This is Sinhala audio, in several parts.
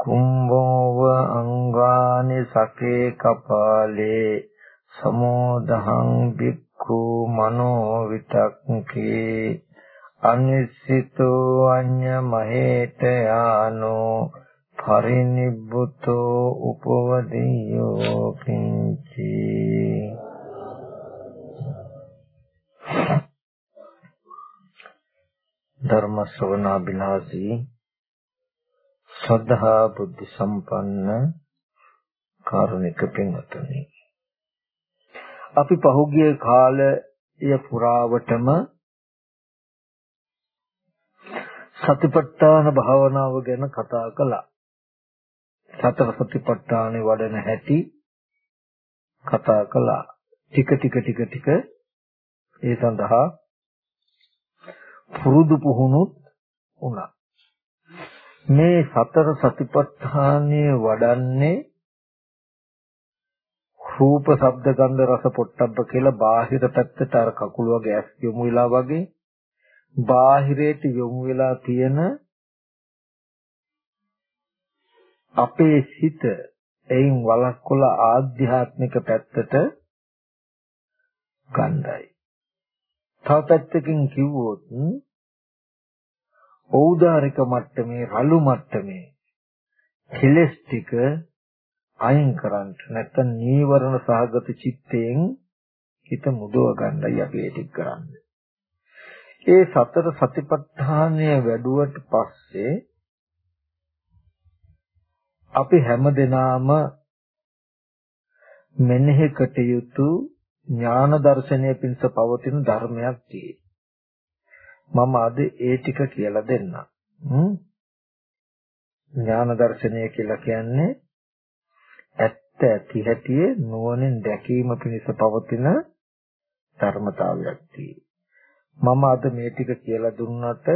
කුම්භෝව අංගානි සකේ කපාලේ සමෝදහං බික්ඛු මනෝ විතක්ඛේ අනිසිතෝ අඤ්ඤ මහේත යානෝ පරිනිබ්බුතෝ උපවදියෝ කිංචි ධර්ම ශ්‍රවණාබිලාසී ශ්‍රද්ධා බුද්ධ සම්පන්න කාරුණික පින්වත්නි අපි පහුගිය කාලය පුරාවටම සතිපට්ඨාන භාවනාව ගැන කතා කළා. සතර සතිපට්ඨානේ වඩන හැටි කතා කළා. ටික ටික ටික ටික ඒ සඳහා පුරුදු පුහුණුත් වුණා. මේ සතර සතිපට්ඨානය වඩන්නේ රූප ශබ්ද ගන්ධ රස පොට්ටබ්බ කියලා බාහිර පැත්තට අර කකුල වගේ ඇස් යොමු වෙලා වගේ බාහිරයට යොමු වෙලා තියෙන අපේ සිත එයින් වළක්වල ආධ්‍යාත්මික පැත්තට ගන්නයි. තව පැත්තකින් කිව්වොත් ඖදාරික මට්ටමේ රළු මට්ටමේ කෙලස් ටික අයින් කරන්න නැත්නම් නීවරණ සහගත චිත්තයෙන් හිත මුදව ගන්නයි අපි ඒක කරන්නේ. ඒ සතර සතිපට්ඨානය වැඩුවට පස්සේ අපි හැමදෙනාම මෙනෙහි කටයුතු ඥාන දර්ශනය පිණිස පවතින ධර්මයක් තියෙයි. මම අද ඒ ටික කියලා දෙන්නම්. ඥාන දර්ශනය කියලා කියන්නේ ඇත්ත ඇති හැටියේ නුවණින් දැකීම පිණිස පවතින ධර්මතාවයක් මම අද මේ ටික කියලා දුන්නට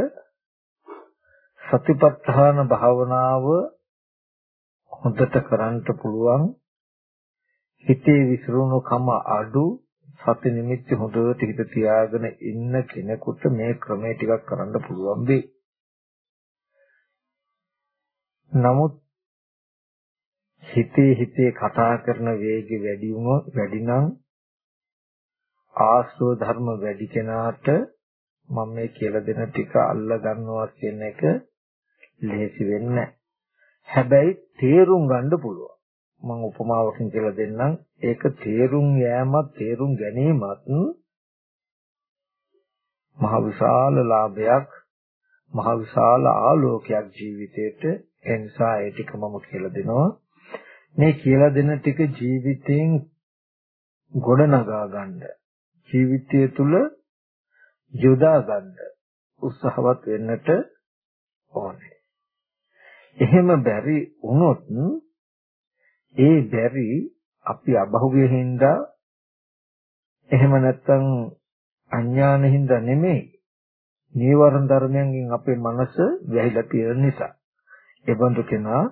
සතිපට්ඨාන භාවනාව හොඳට කරන්න පුළුවන්. හිතේ විසිරුණු කම අඩු. සති නිමිත්ත හොඳට හිත තියාගෙන ඉන්න කෙනෙකුට මේ ක්‍රමය ටිකක් කරන්න පුළුවන් වෙයි. නමුත් හිතේ හිතේ කතා කරන වේගය වැඩි වුණොත් වැඩි නම් ආශ්‍රව ධර්ම වැඩි කෙනාට මම මේ කියලා දෙන ටික අල්ල ගන්නවා කියන එක ලේසි වෙන්නේ නැහැ. හැබැයි තේරුම් ගන්න පුළුවන්. මම උපමාවකින් කියලා දෙන්නම්. ඒක තේරුම් යෑමත් තේරුම් ගැනීමත් මහ විශාල ලාභයක් මහ විශාල ආලෝකයක් ජීවිතේට. ඒ නිසා ඒ ටික මම කියලා දෙනවා. මේ කියලා දෙන ටික ජීවිතයෙන් ගොඩනගා ගන්න ජීවිතය තුළ යොදා ගන්න උත්සාහවත් වෙන්නට ඕනේ. එහෙම බැරි වුණොත් ඒ බැරි අපි අභෞවිය හින්දා එහෙම නැත්නම් අඥාන හින්දා නෙමෙයි. නීවරණ ධර්මයන්ගෙන් අපේ මනස වැහිලා තියෙන නිසා. ඒ බඳු කෙනා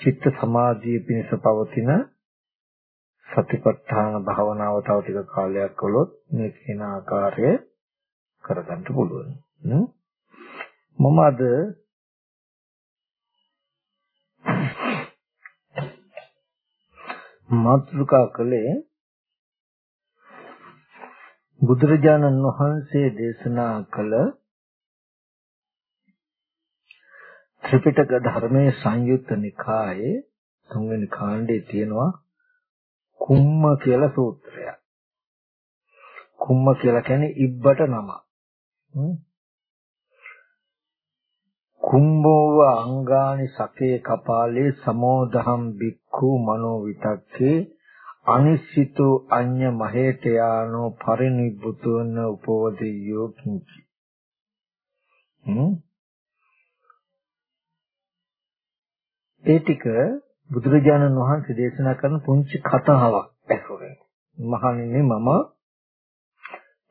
චිත්ත සමාධිය පිණිස පවතින සතිපට්ඨාන භාවනාව තව ටික කාලයක් කළොත් මේ කියන ආකාරය කරගන්න පුළුවන්. මම අද මාතෘකා කළේ බුදුරජාණන් වහන්සේ දේශනා කළ ත්‍රිපිටක ධර්මයේ සංයුත්ත නිකායේ තුන්වෙනි කාණ්ඩේ තියෙනවා කුම්ම කියලා සූත්‍රයක්. කුම්ම කියලා කියන්නේ ඉබ්බට නම. කුම්බෝව අංගානි සකේ කපාලේ සමෝදහම් බික්ඛු මනෝ විතක්කේ අනිශ්චිතෝ අඤ්ඤ මහේත යානෝ පරිනිබ්බුතෝන උපවදියෝ කිංචි. ඒ ටික බුදුරජාණන් වහන්සේ දේශනා කරන පුංචි කතාවක් ඇසුරෙන්. මහණෙනි මම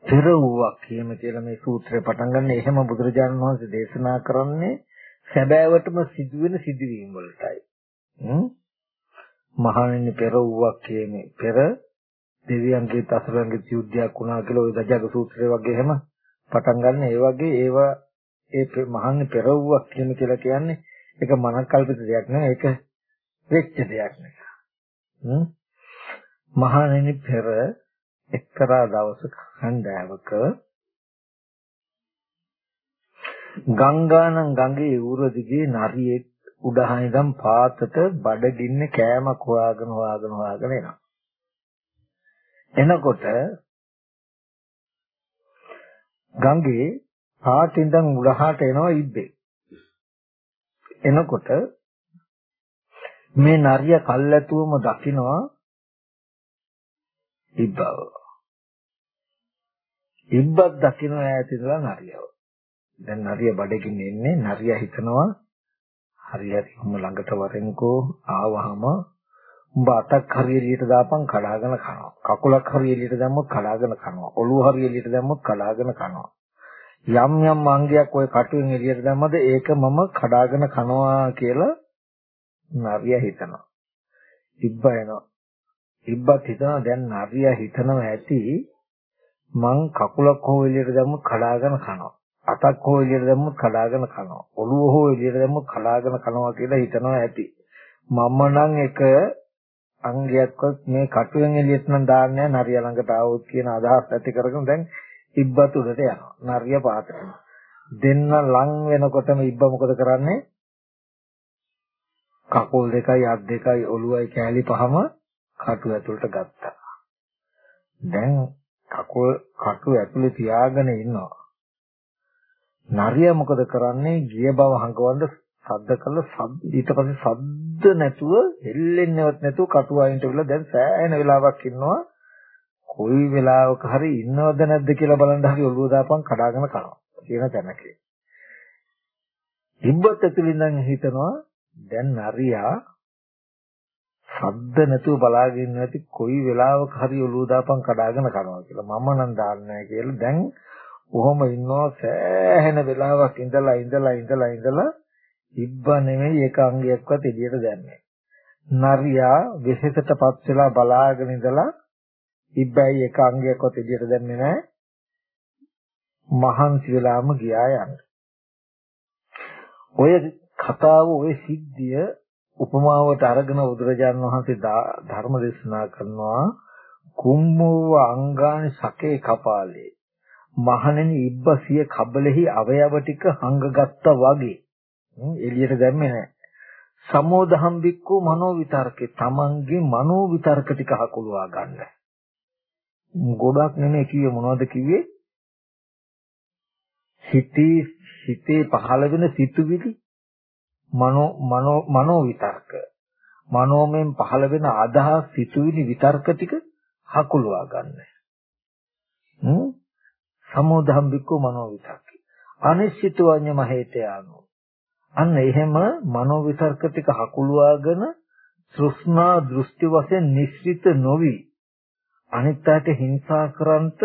පෙර වූවක් කියම කියලා මේ සූත්‍රය පටන් ගන්න. එහෙම බුදුරජාණන් වහන්සේ දේශනා කරන්නේ සැබෑවටම සිදුවෙන සිදුවීම් වලටයි. මහණෙනි පෙර වූවක් කියන්නේ පෙර දෙවියන්ගේ අසුරන්ගේ යුද්ධයක් වුණා කියලා ওই දජග සූත්‍රය වගේ එහෙම පටන් ගන්න. ඒ වගේ ඒවා ඒ මහන්නේ පෙර වූවක් කියන කියලා කියන්නේ ඒක මනකල්පිත දෙයක් නෙවෙයි. ඒක වෙච්ච දෙයක් නෙවෙයි. මහණෙනි පෙර එක්තරා දවසක හන්දෑවක ගංගානම් ගඟේ ඌර දිගේ නරියෙක් උඩහා ඉඳන් පාතට බඩගින්නේ කෑමක් හොයාගෙන හොයාගෙන හොයාගෙන එනවා. එනකොට ගඟේ පාට ඉඳන් උඩහාට එනවා ඉබ්බේ. එනකොට මේ නරිය කල්ැතුවම දකිනවා ඉබ්බව. ඉබ්බක් දකින්න ඈත ඉඳලා නරියව. දැන් නරිය බඩගින්න එන්නේ නරිය හිතනවා හරි හරි උඹ ළඟට වරෙන්කෝ ආවහම උඹ අතක් හරි එළියට දාපන් කඩාගෙන කනවා. කකුලක් හරි එළියට දැම්මොත් කඩාගෙන කනවා. ඔළුව හරි එළියට දැම්මොත් කඩාගෙන කනවා. යම් යම් අංගයක් ওই කටුවෙන් එළියට දැම්මද ඒක මම කඩාගෙන කනවා කියලා නරිය හිතනවා. ඉබ්බ එනවා. ඉබ්බත් හිතනවා දැන් නරිය හිතනවා ඇති මං කකුලක් හෝ එළියට දැම්මොත් කඩාගෙන කනවා. අතක් හෝ එළියට දැම්මොත් කඩාගෙන කනවා. ඔළුව හෝ එළියට දැම්මොත් කඩාගෙන කනවා කියලා හිතනවා ඇති. මම නම් එක අංගයක්වත් මේ කටුවෙන් එළියට නම් දාන්නේ නරිය ළඟට ආවොත් කියන අදහස් ඇති කරගෙන දැන් ඉබ්බත් උඩට යනවා. නරිය පාතට. දෙන්න ලං වෙනකොටම ඉබ්බ මොකද කරන්නේ? කකුල් දෙකයි අත් දෙකයි ඔළුවයි කෑලි පහම කටු ඇතුළට ගත්තා. දැන් කකුල් කටු ඇතුලේ තියාගෙන ඉන්නවා. නරිය මොකද කරන්නේ? ගිය බව හංගවන්න සද්ද කළා ඊට පස්සේ සද්ද නැතුව හෙල්ලෙන්නේවත් නැතුව කටු අයින්ට විලා දැන් සෑහෙන වෙලාවක් ඉන්නවා. කොයි වෙලාවක හරි ඉන්නවද නැද්ද කියලා බලන්න හරි ඔළුව දාපන් කඩාගෙන කනවා කියන තැනකේ. ඉබ්බත් ඇතුලින් හිතනවා දැන් නරියා සද්ද නැතුව බලාගෙන නැති කොයි වෙලාවක හරි ඔළුව දාපන් කඩාගෙන කනවා කියලා. මම නම් දාන්නේ කියලා. දැන් කොහොම ඉන්නවා සෑහෙන වෙලාවක් ඉඳලා ඉඳලා ඉඳලා ඉඳලා ඉබ්බ නෙමෙයි එක අංගයක්වත් එළියට දැම්මේ නරියා විශේෂටපත් වෙලා බලාගෙන ඉඳලා ඉබ්බයි එක අංගයක්වත් එළියට දැම්මේ නැහැ. මහන්සි වෙලාම ගියා යන්න. ඔය කතාව ওই සිද්ධිය උපමාවට අරගෙන බුදුරජාණන් වහන්සේ ධර්ම දේශනා කරනවා. කුම්මෝව අංගානි සකේ කපාලේ. මහණෙනි ඉබ්බ සිය කබලෙහි අවයව ටික හංගගත්තා වගේ. එළියට දැම්මේ නැහැ සමෝදහම් බික්කු මනෝ විතර්කේ. තමන්ගේ මනෝ විතර්ක ටික හකුලවා ගන්න. ගොඩක් නෙමෙයි කිව්වේ මොනවද කිව්වේ? හිතේ හිතේ පහළ වෙන සිතුවිලි. මනෝ මනෝ මනෝ විතර්ක මනෝමයෙන් පහළ වෙන අදහස් සිතුවිලි විතර්ක ටික හකුලවා ගන්න. හ්ම් සමෝධම් බික්කෝ මනෝ විතර්ක. අනිශ්චිතවඤ්ඤ මහේතයානෝ. අන්න එහෙම මනෝ විතර්ක ටික හකුලවාගෙන තෘෂ්ණා දෘෂ්ටි වශයෙන් නිශ්චිත නොවි අනිත්‍යයට හිංසා කරන්ට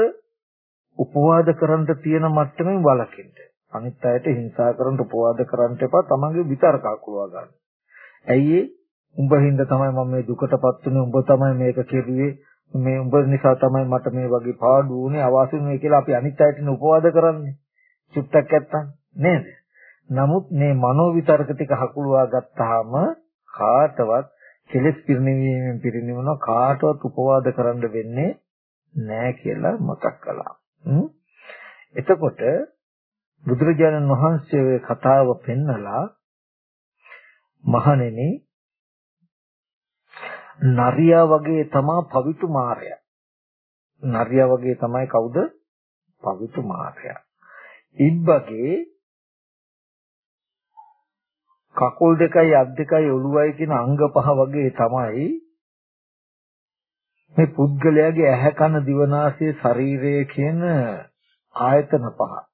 උපවාද කරන්ට තියෙන මට්ටමින් වළකින්න. අනිත් අයට හිංසා කරන්න උපවාද කරන්න එපා තමන්ගේ විතර්ක අකුලවා ගන්න. ඇයි ඒ? උඹ හින්දා තමයි මම මේ දුකටපත් උනේ උඹ තමයි මේක කෙරුවේ මේ උඹ නිසා තමයි මට මේ වගේ පාඩු වුනේ අවාසි වුනේ කියලා අපි අනිත් අයට උපවාද කරන්නේ. චුට්ටක් නැත්තම් නේද? නමුත් මේ මනෝ විතර්ක ටික හකුලවා ගත්තාම කාටවත් කෙලෙස් පිරිනිවීමෙන් පිරිනිවන කාටවත් උපවාද කරන්න වෙන්නේ නැහැ කියලා මතක් කළා. එතකොට බුදුරජාණන් වහන්සේ ඔය කතාව පෙන්නලා මහණෙනි නරියා වගේ තමා පවිතු මාරයා. නරියා වගේ තමයි කවුද? පවිතු මාරයා. ඉබ්බගේ කකුල් දෙකයි අත් දෙකයි ඔළුවයි කියන අංග පහ වගේ තමයි මේ පුද්ගලයාගේ ඇහැ කන දිවනාසය ශරීරය කියන ආයතන පහ.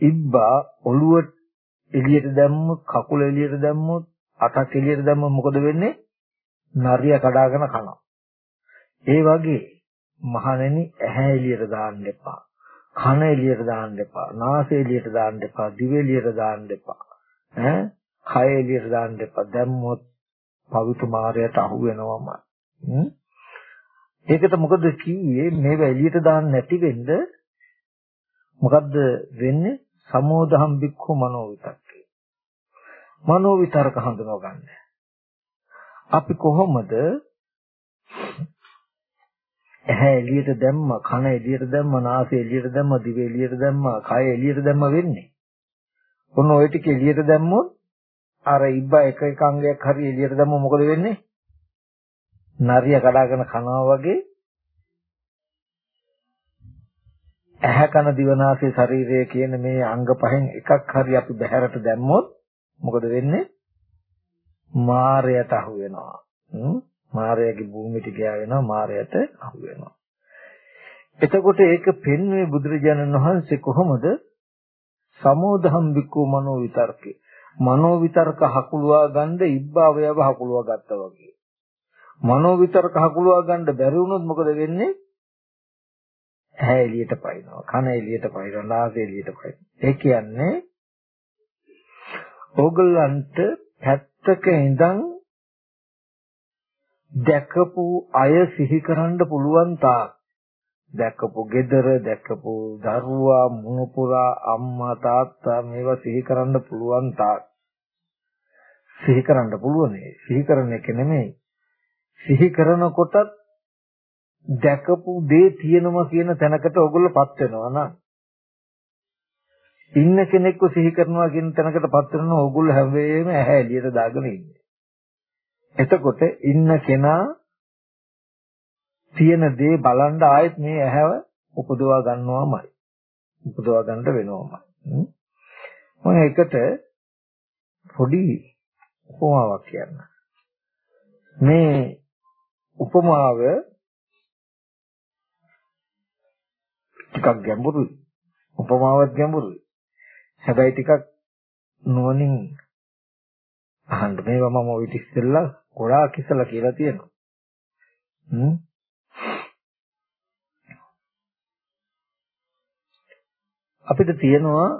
ඉබ්බා ඔළුව එළියට දැම්මොත් කකුල එළියට දැම්මොත් අතක් එළියට දැම්මොත් මොකද වෙන්නේ? නරිය කඩාගෙන කනවා. ඒ වගේ මහණෙනි ඇහැ එළියට දාන්න එපා. කන එළියට දාන්න එපා. නාසය එළියට දාන්න එපා. දිව එළියට දාන්න එපා. ඈ කය එළියට දාන්න එපා. දැම්මොත් පවිතු මාරයට අහු වෙනවම. ඒකට මොකද කිව්වේ මේව එළියට දාන්න නැති වෙන්න මොකද්ද වෙන්නේ? සමෝදහම් බික්ඛු මනෝ විතක්කේ. මනෝ විතරක හඳුනව ගන්න. අපි කොහොමද ඇහැ එළියට දැම්ම, කන එළියට දැම්ම, නාසය එළියට දැම්ම, දිව එළියට දැම්ම, කය එළියට දැම්ම වෙන්නේ. ඔන්න ওই ටික එළියට දැම්මොත් අර ඉබ්බා එක එක අංගයක් හරි එළියට දැම්මොත් මොකද වෙන්නේ? නරිය කඩාගෙන කනවා වගේ ඇහැ කන දිවනාසය ශරීරය කියන මේ අංග පහෙන් එකක් හරි අපි බහැරට දැම්මොත් මොකද වෙන්නේ? මාරයට අහු වෙනවා. මාරයාගේ භූමියට ගියා වෙනවා මාරයට අහු වෙනවා. එතකොට ඒක පෙන්වන්නේ බුදුරජාණන් වහන්සේ කොහොමද? සමෝධම් වික්කෝ මනෝ විතර්කේ. මනෝ විතර්ක හකුලවා ගන්න ඉබ්බාවයව හකුලවා ගත්තා වගේ. මනෝ විතර්ක හකුලවා ගන්න බැරි වුණොත් මොකද වෙන්නේ? ඇහැ එළියට පයින්නවා කන එළියට පයින්නවා නාසය එළියට පයින්නවා. ඒ කියන්නේ ඕගොල්ලන්ට පැත්තක ඉඳන් දැකපු අය සිහි කරන්න පුළුවන් තාක්. දැකපු gedara දැකපු දරුවා මුණුපුරා අම්මා තාත්තා මේවා සිහි කරන්න පුළුවන් තාක්. සිහි කරන්න පුළුවන් සිහි කරන එක නෙමෙයි. සිහි කරනකොටත් දැකපු දේ තියෙනවා කියන තැනකට ඔයගොල්ලෝපත් වෙනවා නේද? ඉන්න කෙනෙක්ව සිහි කරනවා කියන තැනකටපත් වෙනවා ඕගොල්ලෝ හැම වෙලේම ඇහැ එළියට දාගෙන ඉන්නේ. එතකොට ඉන්න කෙනා තියෙන දේ බලන් ආයෙත් මේ ඇහැව උපදවා ගන්නවාමයි. උපදවා ගන්නට වෙනවමයි. මම එකට පොඩි උපමාවක් කියන්න. මේ උපමාව ටිකක් ගැඹුරුයි. උපමාවත් ගැඹුරුයි. හැබැයි ටිකක් නුවණින් අහන්න මේවා මම ඔය ඉතිස්සෙල්ලා ගොඩාක් ඉස්සලා කියලා තියෙනවා. හ්ම් අපිට තියෙනවා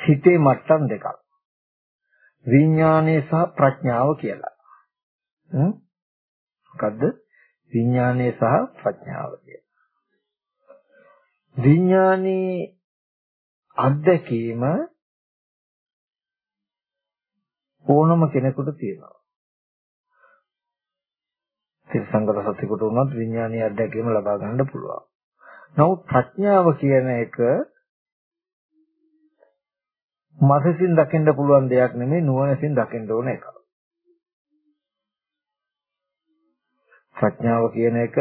හිතේ මට්ටම් දෙකක්. විඥානය සහ ප්‍රඥාව කියලා. හ්ම් මොකද්ද? විඥානය සහ ප්‍රඥාව විඥානයේ අත්දැකීම ඕනම කෙනෙකුට තියෙනවා. තිරසංගත සතියකට උනත් විඥානීය අත්දැකීම ලබා ගන්න පුළුවන්. නමුත් ප්‍රඥාව කියන එක මනසින් දකින්න පුළුවන් දෙයක් නෙමෙයි නුවණින් දකින්න ඕන එකක්. ප්‍රඥාව කියන එක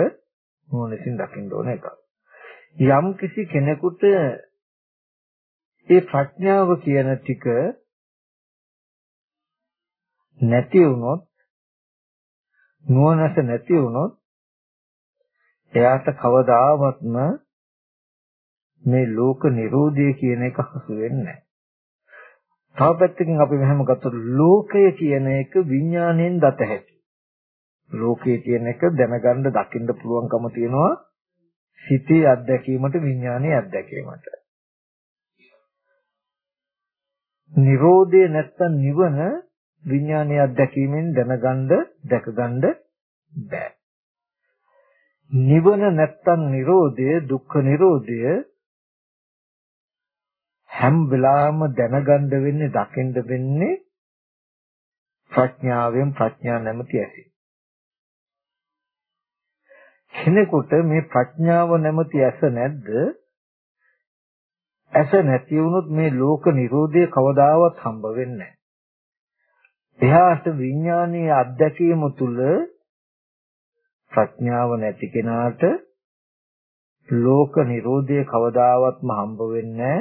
නුවණින් දකින්න ඕන එකක්. යම් කිසි කෙනෙකුට ඒ ප්‍රඥාව කියන ටික නැති වුණොත් නුවණස නැති වුණොත් එයාට කවදාවත්ම මේ ලෝක නිරෝධය කියන එක හසු වෙන්නේ නැහැ. තව පැත්තකින් අපි මෙහෙම ගත්තොත් ලෝකය කියන එක විඥාණයෙන් දත හැකි. ලෝකයේ කියන එක දැනගන්න දකින්න පුළුවන්කම තියෙනවා සිතේ අත්දැකීමට විඥානයේ අත්දැකීමට. නිරෝධය නැත්තම් නිවන විඥානයේ අත්දැකීමෙන් දැනගන්න දැකගන්න බෑ. නිවන නැත්තම් නිරෝධය දුක්ඛ නිරෝධය හැම වෙලාවෙම දැනගන්න වෙන්නේ දකින්න වෙන්නේ ප්‍රඥාවෙන් ප්‍රඥා නැමැති ඇසි. කෙනෙකුට මේ ප්‍රඥාව නැමැති ඇස නැද්ද? ඇස නැති වුණොත් මේ ලෝක නිරෝධය කවදාවත් හම්බ වෙන්නේ නැහැ. එහාට විඥානීය අත්දැකීම තුල ප්‍රඥාව නැති කෙනාට ලෝක නිරෝධය කවදාවත්ම හම්බ වෙන්නේ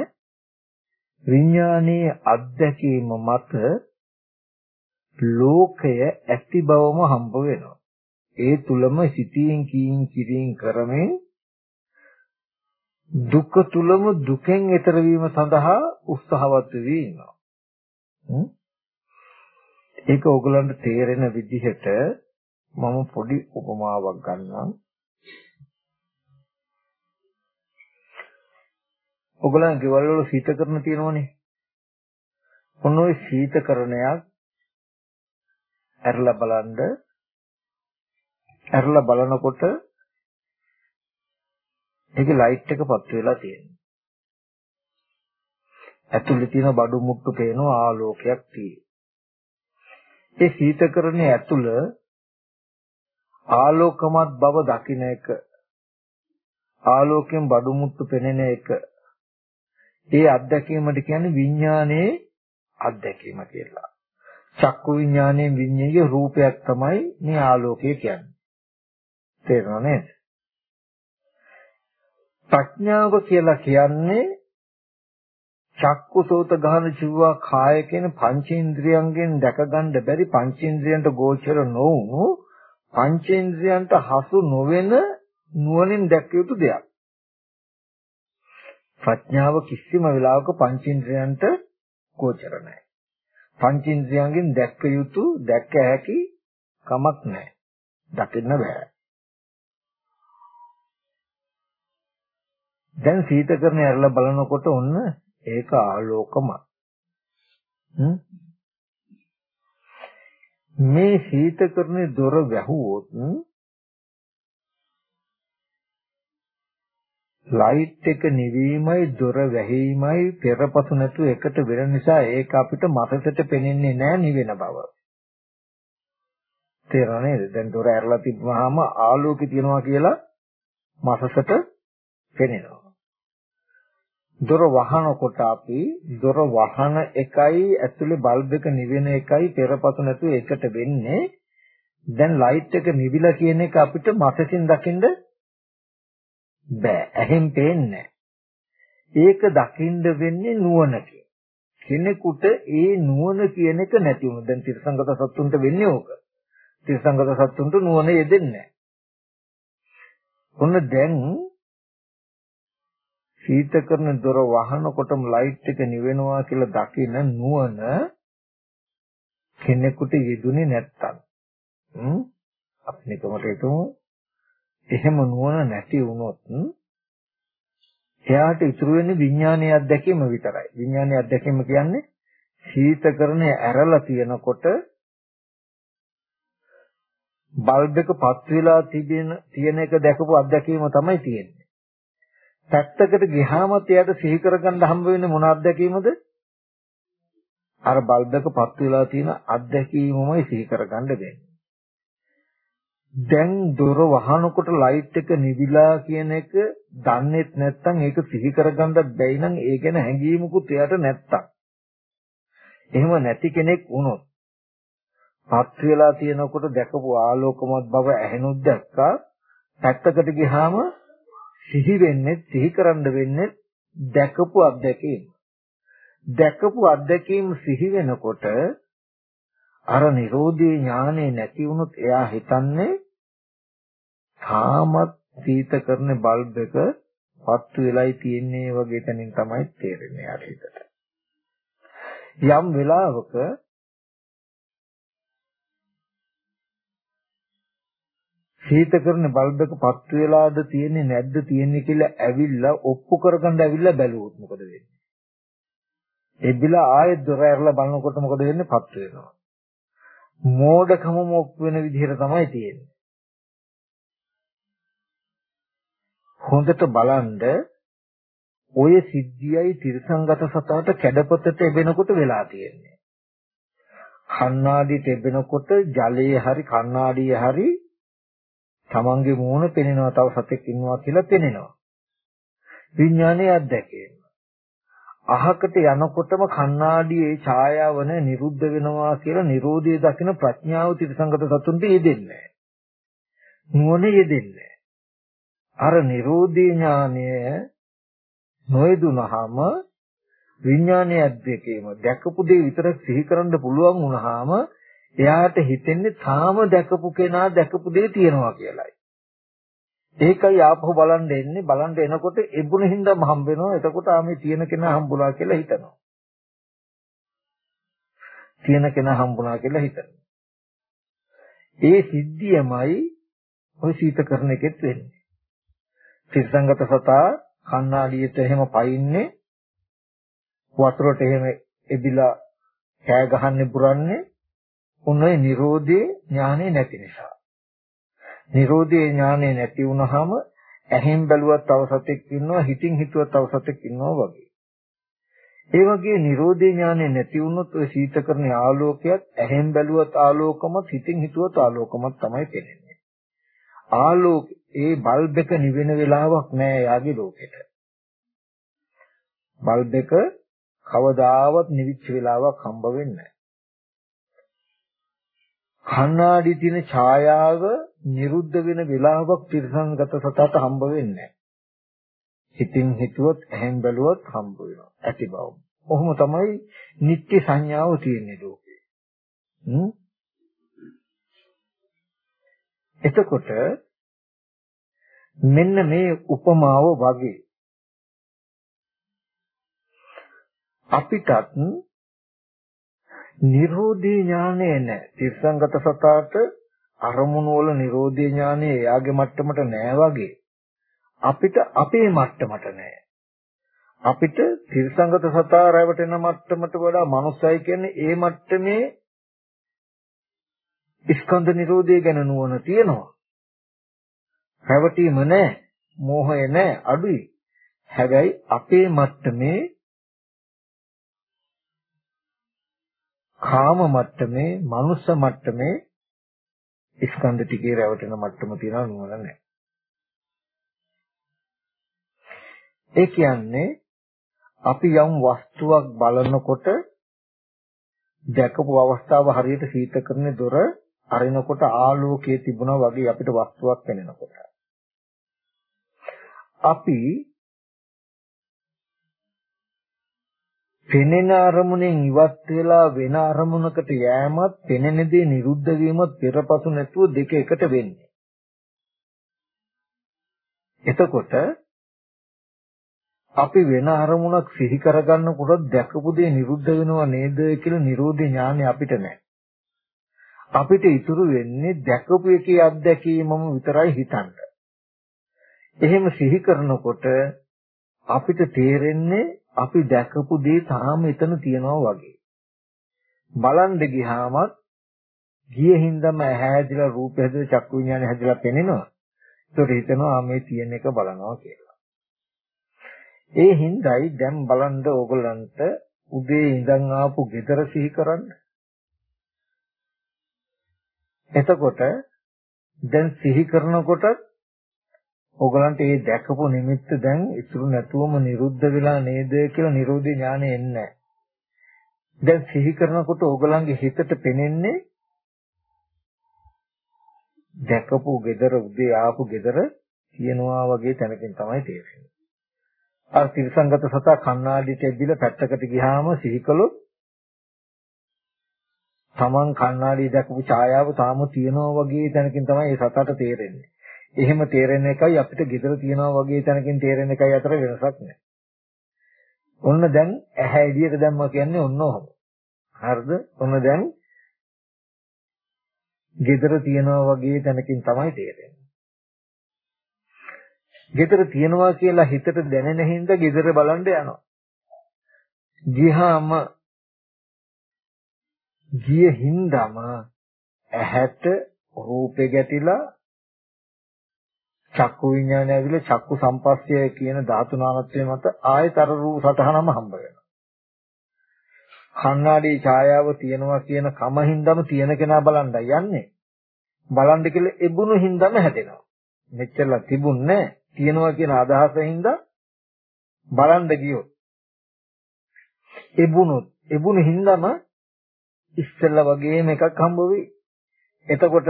විඥානීය අත්දැකීම මත ලෝකය ඇති බවම හම්බ වෙනවා. ඒ තුලම සිටින් කීන් කිරින් කරමින් දුක තුලම දුකෙන් එතර වීම සඳහා උත්සාහවත් වෙවි ඉන්නවා. ඒක ඕගලන්ට තේරෙන විදිහට මම පොඩි උපමාවක් ගන්නම්. ඔයගලන් ගෙවල් වල සීතකරණ තියෙනවනේ. ඔන්න ඔය සීතකරණයක් ඇරලා බලන්න ඇරලා බලනකොට ඒකේ ලයිට් එක පත් වෙලා තියෙනවා. ඇතුලේ තියෙන බඩු මුට්ටු පේනවා ආලෝකයක් තියෙනවා. ඒ සීතකරණයේ ඇතුළ ආලෝකමත් බව දකින්න එක ආලෝකයෙන් බඩු මුට්ටු පෙනෙන එක ඒ අත්දැකීමට කියන්නේ විඥානයේ අත්දැකීම කියලා. චක්කු විඥානයේ විඤ්ඤාය රූපයක් තමයි මේ ආලෝකය කියන්නේ. තේරෙනව නේද? ප්‍රඥාව කියලා කියන්නේ චක්කුසෝත ගහන ජීවා කාය කියන පංචේන්ද්‍රයන්ගෙන් දැක ගන්න බැරි පංචේන්ද්‍රයන්ට ගෝචර නොවුණු පංචේන්ද්‍රයන්ට හසු නොවන නුවණින් දැක්ක යුතු දෙයක්. ප්‍රඥාව කිසිම වෙලාවක පංචේන්ද්‍රයන්ට ගෝචර නැහැ. පංචේන්ද්‍රයන්ගෙන් දැක්ක යුතු දැක්ක හැකි කමක් නැහැ. දකින්න බෑ. දැන් සීතකරණය ඇරලා බලනකොට ඔන්න ඒක ආලෝකමයි. මේ සීතකරණේ දොර වැහුවොත් ලයිට් එක නිවීමයි දොර වැහිීමයි පෙරපසු නැතුව එකට වෙන නිසා ඒක අපිට මතකෙට පෙනෙන්නේ නැහැ නිවෙන බව. තේරෙනව නේද? දැන් දොර ඇරලා තිබ්බහම ආලෝකය තියනවා කියලා මතකෙට පෙනෙනවා. දොර වහනකොට අපි දොර වහන එකයි ඇතුලේ බල්බ් එක නිවෙන එකයි පෙරපසු නැතුව එකට වෙන්නේ. දැන් ලයිට් එක නිවිලා කියන එක අපිට මතකින් දකින්න බෑ. ඇහෙන් පේන්නේ ඒක දකින්න වෙන්නේ නුවණකින් කෙනෙකුට ඒ නුවණ කියන එක නැති වුණා දැන් තිරසංගත සත්තුන්ට වෙන්නේ ඕක. තිරසංගත සත්තුන්ට නුවණ යෙදෙන්නේ නැහැ ඔන්න දැන් සීතකරන දොර වහනකොටම ලයිට් එක නිවෙනවා කියලා දකින නුවණ කෙනෙකුට යෙදුනේ නැත්තම්. හ්ම්? අපි නිකමට හිතමු. එහෙම නුවණ නැති වුණොත් එයාට ඉතුරු වෙන්නේ විඥානයේ අත්දැකීම විතරයි. විඥානයේ අත්දැකීම කියන්නේ සීතකරණය ඇරලා තියෙනකොට බල්බ් එක පත් වෙලා තිබෙන තියෙන එක දැකපු අත්දැකීම තමයි තියෙන්නේ. පැත්තකට ගියාමත් එයාට සිහි කරගන්න හම්බ වෙන්නේ මොන අත්දැකීමද? අර බල්බ් එක පත් වෙලා තියෙන අත්දැකීමමයි සිහි කරගන්න දෙන්නේ. දැන් දොර වහනකොට ලයිට් එක නිවිලා කියන එක දන්නේත් නැත්නම් ඒක සිහි කරගන්න බැයි නම් ඒ ගැන හැඟීමකුත් එයාට නැත්තම්. එහෙම නැති කෙනෙක් වුණොත් පත් වෙලා තියෙනකොට දැකපු ආලෝකමත් බව ඇහෙනුත් දැක්කා පැත්තකට ගියාම සිහි වෙන්නේ සිහි කරන්න වෙන්නේ දැකපු අත්දැකීම. දැකපු අත්දැකීම සිහි වෙනකොට අර Nirodhi ඥානෙ නැති වුණොත් එයා හිතන්නේ තාමත් සීත කරන බල්බ් එක පත්තු වෙලයි තියෙන්නේ වගේ තැනින් තමයි තේරෙන්නේ අර හිතට. යම් වෙලාවක සීත කරන බල්බ් එක පත් වෙලාද තියෙන්නේ නැද්ද තියෙන්නේ කියලා ඇවිල්ලා ඔප්පු කරගන්න ඇවිල්ලා බැලුවොත් මොකද වෙන්නේ? එබිලා ආයෙත් දොර ඇරලා බලනකොට මොකද වෙන්නේ? පත් වෙනවා. මෝඩකමම ඔප්පු වෙන විදිහට තමයි තියෙන්නේ. හොඳට බලන්ද ඔය සිද්ධියයි තිරසංගත සතාට කැඩපතට එබෙනකොට වෙලා තියෙන්නේ. කණ්ණාඩියට එබෙනකොට ජලයේ හරි කණ්ණාඩියේ හරි තමන්ගේ මූණ පෙනෙනවා තව සතෙක් ඉන්නවා කියලා පෙනෙනවා. විඥානයේ අත්දැකීම. අහකට යනකොටම කණ්ණාඩියේ ඡායාව නැ නිරුද්ධ වෙනවා කියලා Nirodhe දකින ප්‍රඥාව තිරසංගත සතුන්ට යෙදෙන්නේ නුවණ යෙදෙන්නේ අර Nirodhe ඥානය නොයදුනහම විඥානයේ අධ්‍යක්ීම දැකපු දේ විතරක් සිහි කරන්න පුළුවන් වුණාම එයාට හිතෙන්නේ තාම දැකපු කෙනා දැකපු දේ තියෙනවා කියලයි. ඒකයි ආපහු බලන්න එන්නේ. බලන්න එනකොට එබුණ හින්දාම හම්බ වෙනවා. එතකොට ආ මේ තියෙන කෙනා හම්බුණා කියලා හිතනවා. තියෙන කෙනා හම්බුණා කියලා හිතනවා. ඒ සිද්ධියමයි ওই සීතකරණ එකෙත් වෙන්නේ. තිරසංගත සතා කණ්ණාඩියට එහෙම පයින්නේ වතුරට එහෙම එදිලා කෑ ගහන්නේ පුරන්නේ උනේ Nirodhe ඥානෙ නැති නිසා. Nirodhe ඥානෙ නැති වුනහම ඇහෙන් බැලුවත් තව සතෙක් ඉන්නවා හිතින් හිතුවත් තව සතෙක් ඉන්නවා වගේ. ඒ වගේ Nirodhe ඥානෙ නැති වුණොත් ඔය සීතකරණ ආලෝකයක් ඇහෙන් බැලුවත් ආලෝකමත් හිතින් හිතුවත් ආලෝකමත් තමයි පෙනෙන්නේ. ආලෝක ඒ බල්බ් එක නිවෙන වෙලාවක් නෑ යාගේ ලෝකෙට. බල්බ් එක කවදාවත් නිවිච්ච වෙලාවක් හම්බ වෙන්නේ කණ්ණාඩි තියෙන ඡායාව නිරුද්ධ වෙන වෙලාවක් තිරසංගත සතට හම්බ වෙන්නේ හිතින් හිතුවොත් ඇහෙන් බැලුවොත් හම්බ වෙනවා ඇති බව. කොහොම තමයි නිත්‍ය සංඥාව තියෙන්නේ ලෝකේ. එතකොට මෙන්න මේ උපමාව වගේ අපිටත් නිරෝධී ඥානය නැහැ. තිරසංගත සතාට අරමුණු වල නිරෝධී ඥානය එයාගේ මට්ටමට නෑ වගේ. අපිට අපේ මට්ටමට නෑ. අපිට තිරසංගත සතා රැවටෙන මට්ටමට වඩා මනුස්සයි කියන්නේ ඒ මට්ටමේ ස්කන්ධ නිරෝධය ගැන නුවණ තියෙනවා. රැවටීම නැහැ, මෝහය නැහැ, අඩුයි. හැබැයි අපේ මට්ටමේ කාම මට්ටමේ, මනුස්ස මට්ටමේ ස්කන්ධ ටිකේ රැවටෙන මට්ටම තියනවා නුවණ නැහැ. ඒ කියන්නේ අපි යම් වස්තුවක් බලනකොට දැකපු අවස්ථාව හරියට සීතකරණේ දොර අරිනකොට ආලෝකයේ තිබුණා වගේ අපිට වස්තුවක් පෙනෙනකොට අපි පෙනෙන අරමුණෙන් ඉවත් වෙලා වෙන අරමුණකට යෑමත් පෙනෙන දේ නිරුද්ධ වීමත් පෙරපසු නැතුව දෙක එකට වෙන්නේ. එතකොට අපි වෙන අරමුණක් සිහි කරගන්නකොට දැකපු දේ නිරුද්ධ වෙනව නේද කියලා නිරෝධ ඥානය අපිට නැහැ. අපිට ඉතුරු වෙන්නේ දැකපු එකේ අත්දැකීමම විතරයි හිතන්න. එහෙම සිහි කරනකොට අපිට තේරෙන්නේ අපි දැකපු දේ තාම එතන තියනවා වගේ. බලන්න ගියාමත් ගියේ හින්දාම ඇහැ හැදිලා රූප හැදිලා චක්කු විඥාන හැදිලා පෙනෙනවා. ඒකට හිතනවා මේ තියෙන එක බලනවා කියලා. ඒ හින්දායි දැන් බලන්න ඕගලන්ට උදේ ඉඳන් ආපු ගෙදර සිහි කරන්න. එතකොට දැන් සිහි කරනකොට ඕගලන්ට මේ දැකපු නිමිත්ත දැන් ඉතුරු නැතුවම නිරුද්ධ වෙලා නේද කියලා නිරෝධී ඥානෙ එන්නේ දැන් සිහි කරනකොට ඕගලන්ගේ හිතට පෙනෙන්නේ දැකපු gedara උදේ ආපු gedara කියනවා වගේ තැනකින් තමයි තේරෙන්නේ. අර තිරසංගත සතා කණ්ණාඩියට ඇදිලා පැත්තකට ගියාම සිහි කළොත් Taman කණ්ණාඩිය දැකපු ඡායාව තාම තියෙනවා වගේ තැනකින් තමයි ඒ සතාට තේරෙන්නේ. එහෙම තේරෙන එකයි අපිට gedara තියනවා වගේ තැනකින් තේරෙන එකයි අතර වෙනසක් නැහැ. ඔන්න දැන් ඇහැ එළියට දැම්මා කියන්නේ ඔන්න ඔහොම. හරිද? ඔන්න දැන් gedara තියනවා වගේ තැනකින් තමයි තේරෙන්නේ. gedara තියනවා කියලා හිතට දැනෙන හින්දා gedara බලන්න යනවා. ගියාම ගිය හින්දාම ඇහැට රූපේ ගැටිලා චක්කු විඥානය ඇවිල්ලා චක්කු සම්පස්සය කියන ධාතු නාමත්වයේ මත ආයතර රූප සතහනම හම්බ වෙනවා. කණ්ණාඩි ඡායාව තියෙනවා කියන කම හින්දාම තියෙන කෙනා බලන්න යන්නේ. බලන්න කියලා එබුණු හින්දාම හැදෙනවා. මෙච්චරලා තිබුණේ තියෙනවා කියන අදහස හින්දා බලන්න ගියොත් එබුණොත් එබුණු හින්දාම ඉස්සෙල්ලා වගේම එකක් හම්බ වෙයි. එතකොට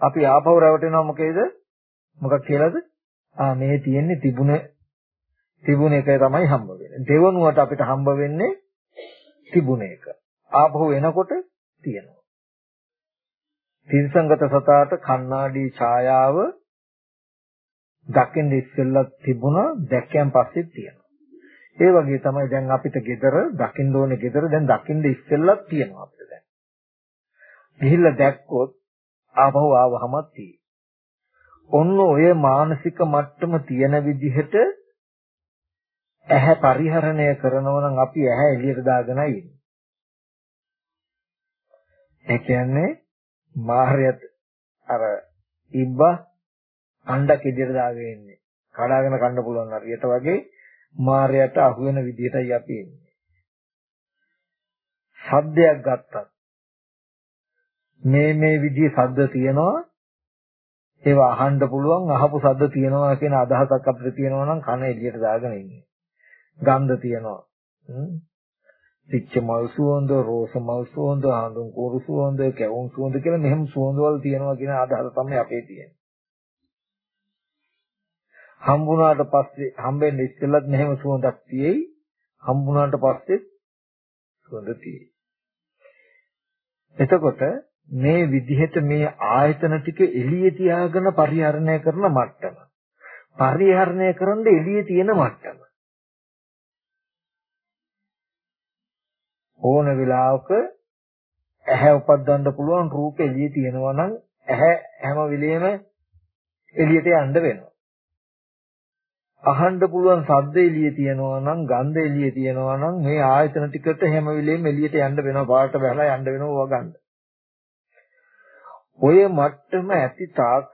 අපි ආපහු රැවටෙනවා මොකේද? මොකක් කියලාද? ආ මේ තියෙන්නේ තිබුණ තිබුණ එක තමයි හම්බ වෙන්නේ. දෙවනුවට අපිට හම්බ වෙන්නේ තිබුණ එක. ආපහු එනකොට තියෙනවා. තිරසංගත සතාට කණ්ණාඩි ඡායාව දකින්න ඉස්සෙල්ලා තිබුණා දැක්කයන් පස්සේ තියෙනවා. ඒ වගේ තමයි දැන් අපිට gedara දකින්න ඕනේ gedara දැන් දකින්න ඉස්සෙල්ලා තියෙනවා අපිට දැන්. ගිහිල්ලා දැක්කොත් ආපහු ආවහමත් තියෙයි. ඔන්න ඔය මානසික මට්ටම තියෙන විදිහට ඇහැ පරිහරණය කරනවා නම් අපි ඇහැ එළියට දාගෙනයි ඉන්නේ. ඒ කියන්නේ මාහරියත් අර ඉබ්බා අණ්ඩක් ඉදිරියට දාගෙන ඉන්නේ. කඩාගෙන කන්න පුළුවන් හරියට වගේ මාහරියට අහු වෙන විදිහටයි අපි ඉන්නේ. ශබ්දයක් ගත්තත් මේ මේ විදිහේ ශබ්ද තියෙනවා ඒවා අහන්න පුළුවන් අහපු ශබ්ද තියෙනවා කියන අදහසක් අපිට තියෙනවා නම් කන එළියට දාගෙන ඉන්නේ. ගන්ධ තියෙනවා. පිච්ච මල් සුවඳ, රෝස මල් සුවඳ, හඳුන් කුරු සුවඳ, කැවුම් සුවඳ කියලා මෙහෙම සුවඳවල් තියෙනවා කියන අදහස තමයි අපේ තියෙන්නේ. හම්බුණාට පස්සේ හම්බෙන්නේ ඉස්සෙල්ලත් මෙහෙම සුවඳක් තියෙයි. හම්බුණාට පස්සේ සුවඳ තියෙයි. එතකොට මේ විදිහට මේ ආයතන ටික එළියේ තියාගෙන පරිහරණය කරන මට්ටම. පරිහරණය කරන්න එළියේ තියෙන මට්ටම. ඕන වෙලාවක ඇහැ උපද්දන්න පුළුවන් රූප එළියේ තියෙනවා නම් ඇහැ හැම වෙලෙම එළියට යන්න වෙනවා. අහන්න පුළුවන් ශබ්ද එළියේ තියෙනවා නම් ගන්ධ එළියේ තියෙනවා නම් මේ ආයතන ටිකට හැම වෙලෙම එළියට යන්න වෙනවා පාට බහලා යන්න වෙනවා වගන්න. ඔය මට්ටම ඇති තාක්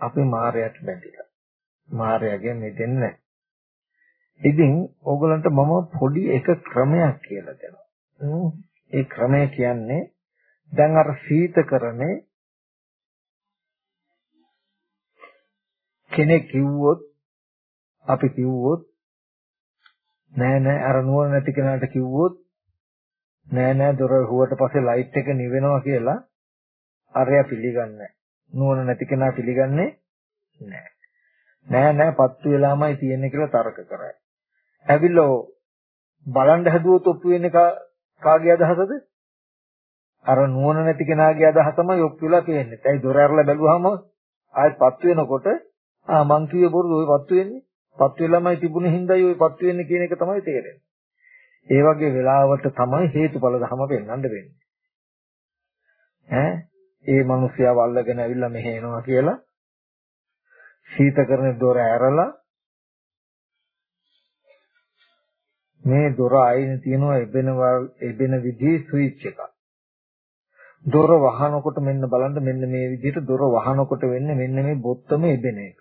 අපි මායයට බැඳිලා. මායයෙන් මිදෙන්නේ නැහැ. ඉතින් ඕගලන්ට මම පොඩි එක ක්‍රමයක් කියලා දෙනවා. ඒ ක්‍රමය කියන්නේ දැන් අර සීතකරණේ කෙනෙක් කිව්වොත් අපි කිව්වොත් නෑ නෑ අර නුවණ නැති කෙනාට කිව්වොත් නෑ නෑ දොර හුවට පස්සේ ලයිට් එක නිවෙනවා කියලා අරයා පිළිගන්නේ නුවණ නැති කෙනා පිළිගන්නේ නෑ නෑ නෑ පත්තු වෙලාමයි තියෙන්නේ කියලා තර්ක කරයි ඇවිල්ලා බලන්න හැදුවොත් ඔප්පු වෙන්නේ කාගේ අදහසද? අර නුවණ නැති කෙනාගේ අදහසමයි ඔප්පු වෙලා තියෙන්නේ. ඒයි දොර ඇරලා බැලුවාම ආයෙත් පත්තු වෙනකොට ආ මං කිව්වේ බොරුද ඔය පත්තු වෙන්නේ? පත්තු වෙලාමයි තිබුණේ හින්දායි ඔය පත්තු වෙන්නේ කියන එක තමයි තේරෙන්නේ. ඒ වගේ වෙලාවට තමයි හේතුඵල ධම පෙන්වන්න වෙන්නේ. ඈ ඒ මිනිස්සයා වල්ලගෙන ඇවිල්ලා මෙහෙ එනවා කියලා සීතකරන දොර ඇරලා මේ දොර අයින තියෙනවා එබෙන එබෙන විදිහේ ස්විච් එකක්. දොර වහනකොට මෙන්න බලන්න මෙන්න මේ විදිහට දොර වහනකොට වෙන්නේ මෙන්න මේ බොත්තම එබෙන එක.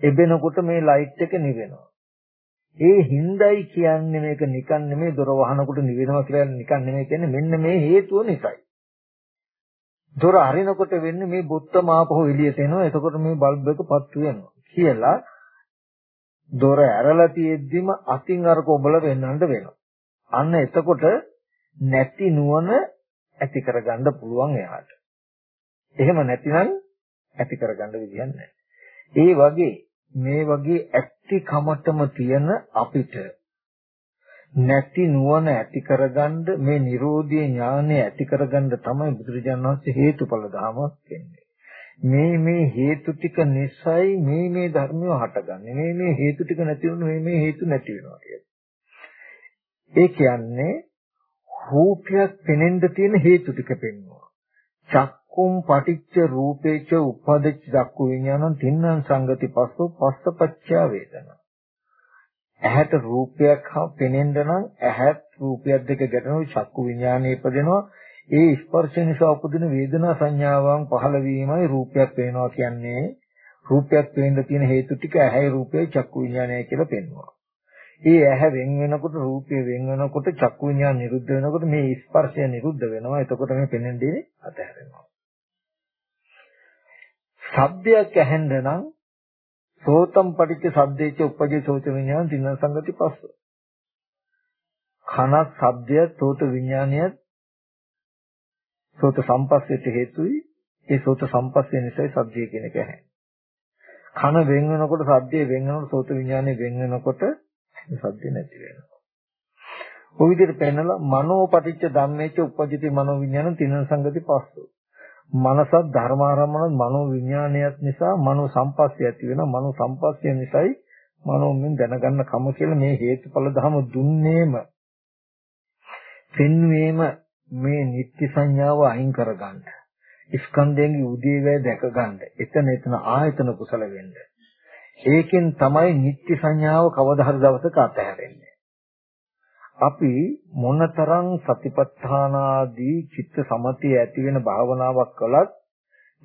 එබෙනකොට මේ ලයිට් එක නිවෙනවා. ඒ හිඳයි කියන්නේ මේක නිකන් නෙමෙයි දොර වහනකොට නිවෙනවා කියලා නිකන් නෙමෙයි කියන්නේ මෙන්න මේ හේතුව නිසායි. දොර අරිනකොට වෙන්නේ මේ බොත්තම ආපහු එළියට එනවා. එතකොට මේ බල්බ් එක පත්තු වෙනවා කියලා දොර ඇරලා තියෙද්දිම අතින් අර කොබල වෙන්නන්න වෙනවා. අන්න එතකොට නැති නුවණ ඇති කරගන්න පුළුවන් එයාට. එහෙම නැතිනම් ඇති කරගන්න විදියක් නැහැ. ඒ වගේ මේ වගේ ඇත්ති කමතම තියෙන අපිට නැති නුවණ ඇති කරගන්න මේ Nirodhi ඥානය ඇති කරගන්න තමයි බුදුරජාණන් වහන්සේ හේතුඵල ධමයක් කියන්නේ. මේ මේ හේතු ටික නිසයි මේ මේ ධර්මය හටගන්නේ. මේ මේ හේතු ටික නැති වුණොත් මේ මේ හේතු නැති වෙනවා කියන්නේ. ඒ කියන්නේ රූපයක් පෙනෙන්න තියෙන හේතු ටික පෙන්වනවා. චක්කුම් පටිච්ච රූපේච උපදිච්ච චක්කු විඥානං තින්නම් සංගති පස්සෝ පස්සපච්චා වේදනා. ඇහැට රූපයක් හා පෙනෙන්න නම් ඇහත් රූපයක් දෙක ගැටෙනවා චක්කු විඥානය ඉපදෙනවා ඒ ස්පර්ශ නිසා උපදින වේදනා සංඥාවන් පහළ වීමයි රූපයක් පේනවා කියන්නේ රූපයක් පේන්න තියෙන හේතු ටික ඇහැයි රූපේ චක්කු විඥානය කියලා පෙන්වනවා. ඒ ඇහැ වෙන් වෙනකොට රූපය වෙන් වෙනකොට චක්කු විඥාන නිරුද්ධ වෙනකොට මේ ස්පර්ශය නිරුද්ධ වෙනවා. එතකොට මේ පෙනෙන්නේ අතහැරෙනවා. ශබ්දයක් ඇහෙන්න නම් සෝතම් පටිච්ච සද්දේච උපජේ සෝත විඥාන තින්න සංගති පස්ස. කන ශබ්දය සෝත විඥානයත් සෝත සම්පස්සේට හේතුයි ඒ සෝත සම්පස්සේ නිසායි සද්දේ කියන එක ඇහෙන්නේ. කන වෙන් වෙනකොට සද්දේ වෙන් වෙනකොට සෝත විඥානේ වෙන් වෙනකොට සද්දේ නැති වෙනවා. ඔය විදිහට පෙන්නලා මනෝ පටිච්ච ධම්මේච උපජ්ජති මනෝ විඥාන තින සංගති පස්සෝ. මනසත් ධර්මාරම්මන මනෝ විඥානයත් නිසා මනෝ සම්පස්සය ඇති වෙනවා මනෝ සම්පස්සය නිසායි මනෝමෙන් දැනගන්න කම කියලා මේ හේතුඵල ධම දුන්නේම පෙන්වීම මේ නිත්‍ය සංඥාව අයින් කරගන්න. ස්කන්ධයන්ගේ උදේවැය දැක ගන්න. එතන එතන ආයතන කුසල වෙන්න. ඒකෙන් තමයි නිත්‍ය සංඥාව කවදා හරි දවසක අතහැරෙන්නේ. අපි මොනතරම් සතිපට්ඨානාදී චිත්ත සමතිය ඇති වෙන භාවනාවක් කළත්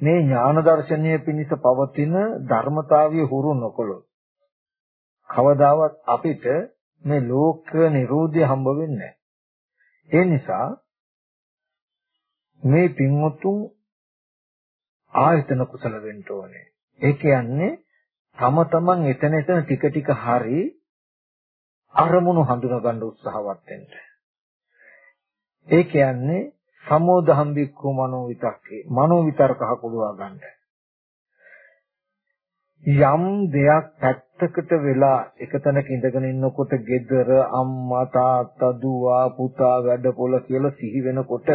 මේ ඥාන දර්ශනය පිණිස පවතින ධර්මතාවය හුරු නොකළොත් කවදාවත් අපිට මේ ලෝක නිරෝධය හම්බ වෙන්නේ ඒ නිසා මේ පින්වතුන් ආයතන කුසල වෙන්න ඕනේ. ඒ කියන්නේ තම තමන් එතන එතන ටික ටික හරි අරමුණු හඳුනා ගන්න උත්සාහවත් වෙන්න. ඒ කියන්නේ සමෝදහම් බික්කු මනෝ විතක්කේ මනෝ විතර්ක හකුලවා ගන්න. යම් දෙයක් පැත්තකට වෙලා එක තැනක ඉඳගෙන ඉන්නකොට gedara අම්මා තාත්තා දුව පුතා වැඩපොළ කියලා සිහි වෙනකොට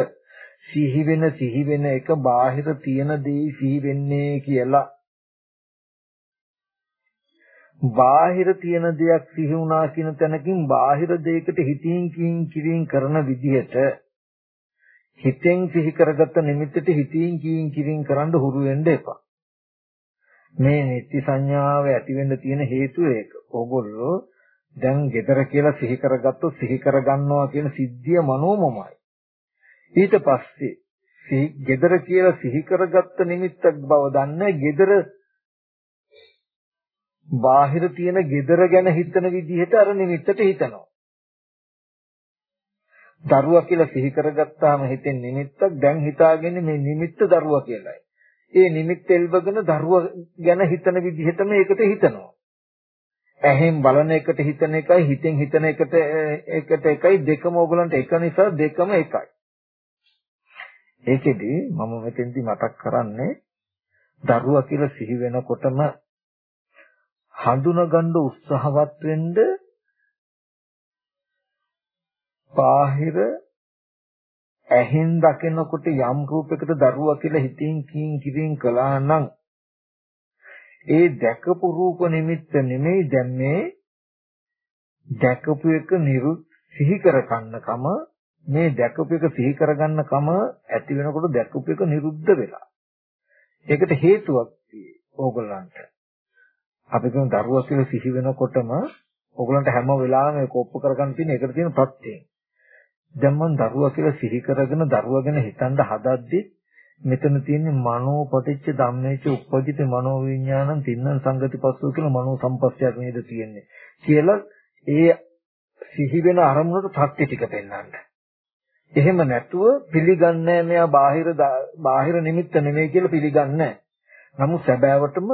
සිහි වෙන සිහි වෙන එක බාහිර තියෙන දේ සිහි වෙන්නේ කියලා බාහිර තියෙන දෙයක් සිහි වුණා කියන තැනකින් බාහිර දෙයකට හිතින් කින් කිරින් කරන විදිහට හිතෙන් සිහි කරගත්ත නිමිත්තට හිතින් කින් කිරින් කරන්න හුරු වෙන්න එපා. මේ නිත්‍ය සංඥාව ඇති වෙන්න තියෙන හේතුව ඒක. ඕගොල්ලෝ දැන් gedara කියලා සිහි කරගත්තොත් සිහි කරගන්නවා කියන සිද්ධිය මනෝමමයි. ඊට පස්සේ සිහි gedara කියලා සිහි කරගත්ත නිමිත්තක් බව දන්නේ gedara බාහිර තියෙන gedara ගැන හිතන විදිහට අර නිමිත්තට හිතනවා. දරුවා කියලා සිහි කරගත්තාම හිතෙන් නිමිත්තක් දැන් හිතාගෙන මේ නිමිත්ත දරුවා කියලායි. ඒ නිමිත්ත එල්බගෙන දරුවා ගැන හිතන විදිහටම ඒකට හිතනවා. ඇහෙන් බලන එකට හිතන එකයි හිතෙන් හිතන එකට එකට එකයි දෙකම ඕගලන්ට එක නිසා දෙකම එකයි. ඒකෙදි මම මෙතෙන්දි මතක් කරන්නේ දරුවා කියලා සිහි වෙනකොටම හඳුනගන්න උත්සාහවත් වෙන්න බාහිර ඇහෙන් දකිනකොට යම් රූපයකට දරුවා කියලා හිතින් කින් කිරින් කළා නම් ඒ දැකපු රූප නිමිත්ත නෙමෙයි දැන් මේ දැකපු එක නිරු සිහි කර ගන්නකම මේ දැකපු එක සිහි කරගන්න කම ඇති වෙනකොට දැකපු එක නිරුද්ධ වෙලා. ඒකට හේතුවක් ඕගොල්ලන්ට. අපි කියන දරුවා කියලා සිහි වෙනකොටම ඕගොල්ලන්ට හැම වෙලාවෙම ඒක ඔප්පු කරගන්න තියෙන එකට තියෙන ප්‍රත්‍යයෙන්. දැන් මම දරුවා කියලා සිහි කරගෙන දරුවා ගැන හිතන්න හදද්දි මෙතන තියෙන මනෝ පටිච්ච ධම්මේච උප්පජිත මනෝ විඥානං තින්නං සංගති පස්සෝ කියලා මනෝ සම්පස්සයක් නේද තියෙන්නේ කියලා ඒ සිහි වෙන අරමුණට ප්‍රත්‍ය ටික පෙන්වන්න. එහෙම නැතුව පිළිගන්නේ මෙයා බාහිර බාහිර නිමිත්ත නෙමෙයි කියලා පිළිගන්නේ නමුත් සැබෑවටම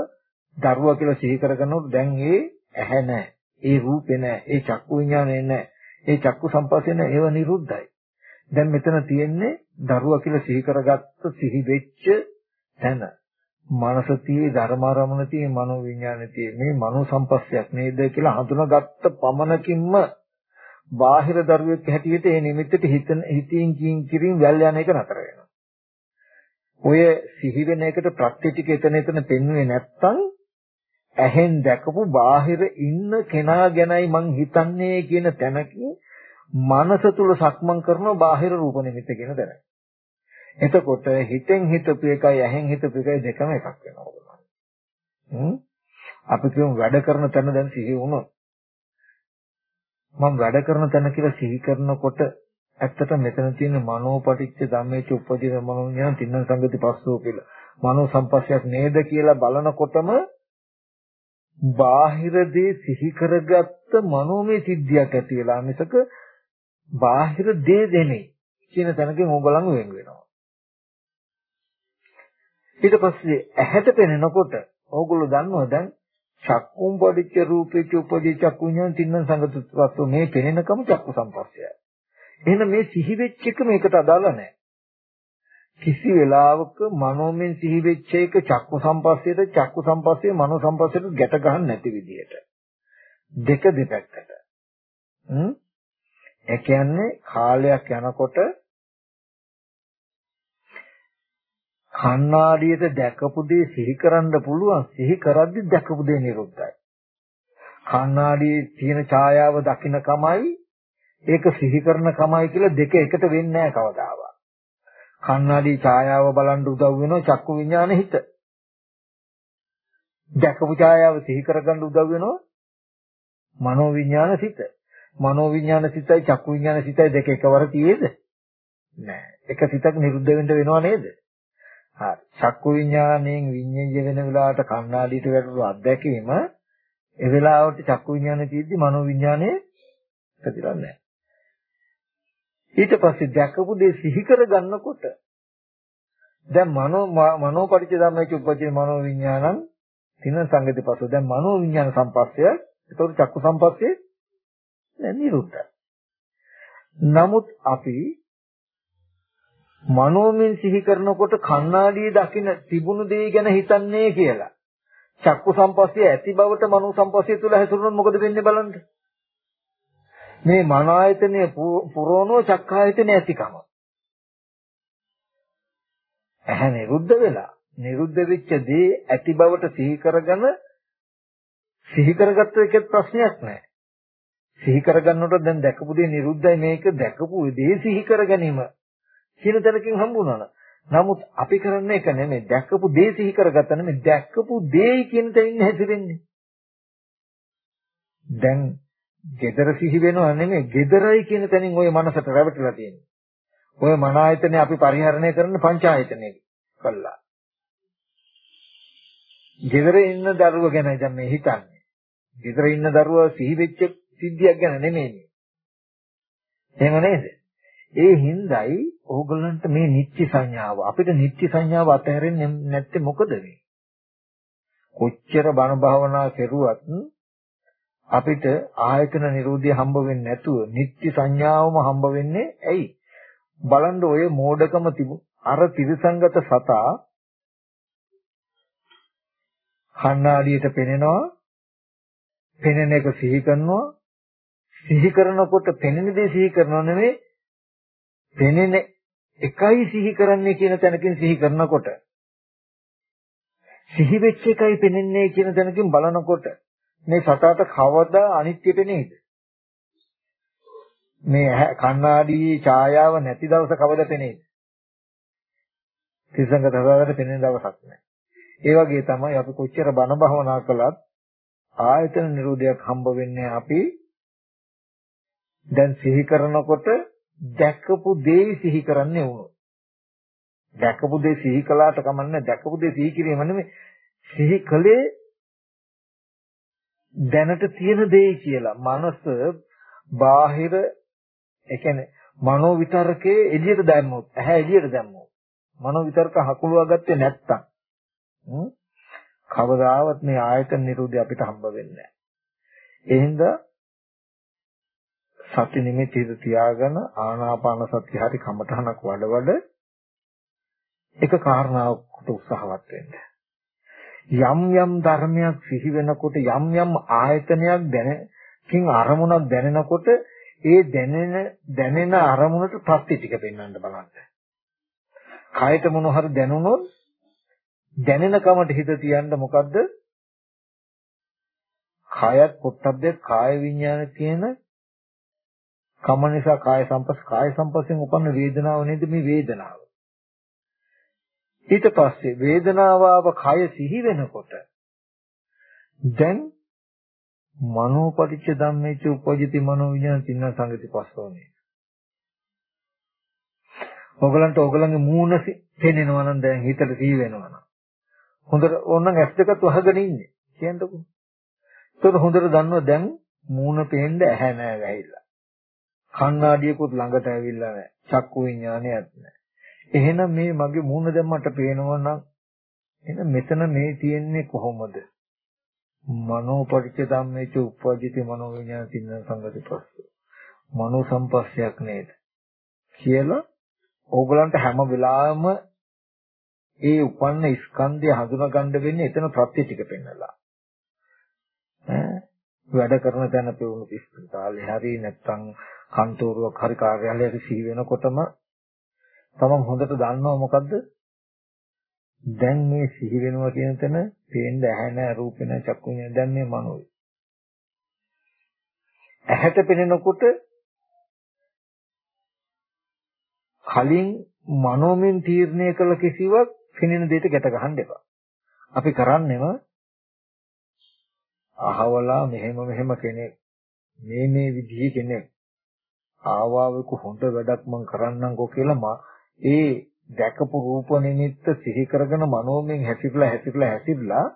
දරුවා කියලා සිහි කරගන්නකොට දැන් ඒ ඇහැ නැහැ. ඒ රූපේ නැහැ. ඒ චක්කු විඥානේ නැහැ. ඒ චක්කු සම්පස්සේ නැහැ. ඒව නිරුද්ධයි. දැන් මෙතන තියෙන්නේ දරුවා කියලා සිහි කරගත්ත සිහි වෙච්ච තැන. මනසතියේ ධර්මාරමණතියේ මනෝ විඥානතියේ මේ මනෝ සම්පස්සයක් නේද කියලා හඳුනාගත්ත පමණකින්ම බාහිර දරුවෙක් හැටියට ඒ නිමිත්තට හිතන හිතින් කින් කිරින් වැල් යන එක නතර වෙනවා. ඔය සිහි වෙන එකට ප්‍රත්‍ය ටික එතන එතන පෙන්වුවේ නැත්තම් ඇහෙන් දැකපු බාහිර ඉන්න කෙනා ගැනයි මං හිතන්නේ කියන තැනකින් මනස තුල සක්මන් කරන බාහිර රූප නිමිත්ත කියන තැන. එතකොට හිතෙන් හිතපු එකයි ඇහෙන් හිතපු එකයි දෙකම එකක් වෙනවා. අපි කියමු වැඩ කරන තැන දැන් සිහි වුණොත් මම වැඩ කරන තැන කියලා සිහි කරනකොට ඇත්තට මෙතන තියෙන මනෝපටිච්ච ධම්මේච උපදින මනෝඥාන තින්න සංගති පස්සෝ කියලා. මනෝ සම්පස්සයක් නේද කියලා බලනකොටම බාහිර දේ සිහි කරගත්ත මනෝමය සිද්ධියක් ඇති වෙලා මිසක බාහිර දේ දෙන්නේ කියන තැනකින් ඕගලන් වෙන් වෙනවා. ඊට පස්සේ ඇහැට පෙනෙනකොට ඕගොල්ලෝ දන්නවා දැන් චක්කුම් පටිච්ච රූපේච උපදී චක්කු විඤ්ඤාණ තින්න සංගතත්වස්තු මේ පෙනෙනකම චක්කු සම්පස්සයයි. එහෙනම් මේ සිහි වෙච්ච එක මේකට අදාළ නැහැ. කිසි වෙලාවක මනෝමෙන් සිහි වෙච්ච එක චක්කු සම්පස්සයට චක්කු සම්පස්සේ මනෝ සම්පස්සයට ගැට ගන්න නැති විදියට. දෙක දෙපැත්තට. හ්ම් ඒ කියන්නේ කාලයක් යනකොට කණ්ණාඩියට දැකපු දේ සිහි කරන්න පුළුවන් සිහි කරද්දි දැකපු දේ නිරුද්ධයි කණ්ණාඩියේ තියෙන ඡායාව දකින්න කමයි ඒක සිහි කරන කමයි කියලා දෙක එකට වෙන්නේ නැහැ කවදාවත් කණ්ණාඩි ඡායාව බලන් උදව් වෙනවා චක්කු විඥාන හිත. දැකපු ඡායාව සිහි කරගන්න උදව් වෙනවා මනෝ විඥාන සිත. මනෝ විඥාන සිතයි චක්කු විඥාන සිතයි දෙක එකවර තියේද? නෑ. එක සිතක් නිරුද්ධ වෙන්න වෙනව නේද? හරි. චක්කු විඥාණයෙන් විඤ්ඤාණය වෙන වෙලාවට කණ්ණාඩියට වැටුණු අත්දැකීම ඒ වෙලාවට චක්කු විඥානේ තියෙද්දි මනෝ විඥානේ පැතිරන්නේ නැහැ. ඊට පස්සේ දැකපු දේ සිහි කර ගන්නකොට දැන් මනෝ මනෝ පරිච්ඡ ධම්මයේ උපජේ මනෝ විඥානං තින සංගති පසු දැන් මනෝ විඥාන සම්පස්සය ඒතකොට චක්කු සම්පස්සේ දැන් නිරුද්ධයි. නමුත් අපි මනෝමෙන් සිහි කරනකොට කණ්ණාඩියේ දකින්න තිබුණු දේ ගැන හිතන්නේ කියලා. චක්කු සම්පස්සේ ඇති බවට මනෝ සම්පස්සේ තුල හැසිරුණොත් මොකද වෙන්නේ බලන්න. මේ මන ආයතනයේ පුරවනෝ චක්කායතනයේ ඇතිකම. ඇහැ නිරුද්ධ වෙලා නිරුද්ධ වෙච්ච දේ ඇති බවට සිහි කරගෙන සිහි කරගත්ත එකෙත් ප්‍රශ්නයක් නැහැ. සිහි කරගන්නකොට දැන් දැකපු දේ නිරුද්ධයි මේක දැකපු දේ සිහි කර ගැනීම කියන තැනකින් හම්බුණා. නමුත් අපි කරන්නේ ඒක නෙමෙයි. දැක්කපු දේ සිහි කරගත්තා නෙමෙයි. දැක්කපු දේ කියන තැනින් හැසිරෙන්නේ. දැන් gedara සිහි වෙනව නෙමෙයි. gedarai කියන තැනින් ওই මනසට රැවටිලා තියෙන්නේ. ওই මන ආයතනේ අපි පරිහරණය කරන පංචායතනේ කළා. gedara ඉන්න දරුව ගැන දැන් මේ හිතන්නේ. gedara ඉන්න දරුවා සිහි වෙච්ච සිද්ධියක් ගැන නෙමෙයි. එහෙම නේද? ඒ හින්දායි ඕගොල්ලන්ට මේ නිත්‍ය සංඥාව අපිට නිත්‍ය සංඥාව අතහැරෙන්නේ නැත්තේ මොකද මේ? කොච්චර බණ භාවනා කෙරුවත් අපිට ආයතන නිරෝධය හම්බ වෙන්නේ නැතුව නිත්‍ය සංඥාවම හම්බ වෙන්නේ ඇයි? බලන්න ඔය මෝඩකම තිබු අර තිරසංගත සතා කණ්ණාඩියට පෙනෙනවා පෙනෙන එක සිහි කරනවා සිහි කරනකොට පෙනෙන දේ සිහි කරනව නෙමෙයි පෙනෙන එකයි සිහි කරන්නේ කියන තැනකින් සිහි කරනකොට සිහි වෙච්ච එකයි පෙනෙන්නේ කියන තැනකින් බලනකොට මේ සතාට කවදා අනිත්‍ය පෙනේද මේ කණ්ණාඩියේ ඡායාව නැති දවස කවද පෙනේද තිසංග දසාවට පෙනෙන දවසක් නැහැ ඒ වගේ තමයි අපි කොච්චර බණ භවනා කළත් ආයතන නිරෝධයක් හම්බ වෙන්නේ අපි දැන් සිහි කරනකොට දැකපු දේ සිහි කරන්නේ වුණොත්. දැකපු දේ සිහි කළාට කමන්නේ දැකපු දේ සිහි කිරීම නෙමෙයි. සිහි කළේ දැනට තියෙන දේ කියලා. මනස බාහිර ඒ කියන්නේ මනෝ විතරකේ එළියට දැම්මොත්, ඇහැ එළියට දැම්මොත්. මනෝ විතරක හකුලුවා ගත්තේ නැත්තම්. කවදාවත් මේ ආයතන නිරෝධය අපිට හම්බ වෙන්නේ නැහැ. ඒ හින්දා සති නිමිති තියාගෙන ආනාපාන සතිය හරි කමඨහනක් වඩ වඩ එක කාරණාවකට උත්සාහවත් වෙන්න. යම් යම් ධර්මයක් සිහි වෙනකොට යම් යම් ආයතනයක් දැනකින් අරමුණක් දැනෙනකොට ඒ දැනෙන දැනෙන අරමුණට ප්‍රත්‍ය ටික පෙන්වන්න බලන්න. කයට මොන හරි දැනුනොත් දැනෙන කමට හිත තියන්න මොකද්ද? කායත් පොට්ටබ්බේ කාය විඥාන කියන කම නිසා කාය සම්පස් කාය සම්පස්යෙන් උපන්න වේදනාව නේද මේ වේදනාව. ඊට පස්සේ වේදනාව ආව කය සිහි වෙනකොට දැන් මනෝපටිච්ච ධම්මේච උපජිති මනෝ විඥාන තින්න සංගති පස්සෝනේ. ඔයගලන්ට ඔයගලන්ගේ මූණ පෙනෙනවා නම් දැන් හිතට සිහි වෙනවා නම්. හොඳට ඕනනම් ඇස් දෙකත් වහගෙන ඉන්නේ. කියන්නකෝ. ඒක හොඳට දන්නවා දැන් මූණ පේන්න ඇහැ නෑ වැහිලා. කණ්ණාඩියකුත් ළඟට ඇවිල්ලා නැහැ. චක්කු විඥානයක් නැහැ. එහෙනම් මේ මගේ මූණ දැම්මට පේනවා නම් එහෙනම් මෙතන මේ තියෙන්නේ කොහොමද? මනෝ පරිච්ඡ ධම්මේච උප්පජිත මනෝ විඥාන තින්න සංගති පස්ස. මනෝ සම්පස්සයක් නේද? කියලා ඕගලන්ට හැම වෙලාවෙම ඒ උපන්න ස්කන්ධය හඳුනා ගන්න වෙන්නේ එතන ප්‍රත්‍ය ටික පෙන්නලා. ඈ වැඩ කරන තැන පෙවුණු ස්පිතාලේ හරි නැත්නම් කන්තෝරුවක් හරි කාර්යාලයක සිහි වෙනකොටම තමන් හොඳට දන්නවා මොකද්ද දැන් මේ සිහි වෙනවා කියන තැන පේන්න ඇහැ නැහැ රූපේ නැහැ චක්කු නැහැ දැන් මේ මනෝයි. ඇහැට පෙනෙනකොට කලින් මනෝමෙන් තීරණය කළ කිසිවක් පෙනෙන දෙයට ගැට ගන්න එපා. අපි කරන්නේම අහවලා මෙහෙම මෙහෙම කෙනෙක් මේ මේ විදිහේ කෙනෙක් ආවාවක හොඳ වැඩක් මම කරන්නම්කෝ කියලා ඒ දැකපු රූප නිමිත්ත සිහි කරගෙන මනෝමයෙන් හැසිරලා හැසිරලා හැසිරලා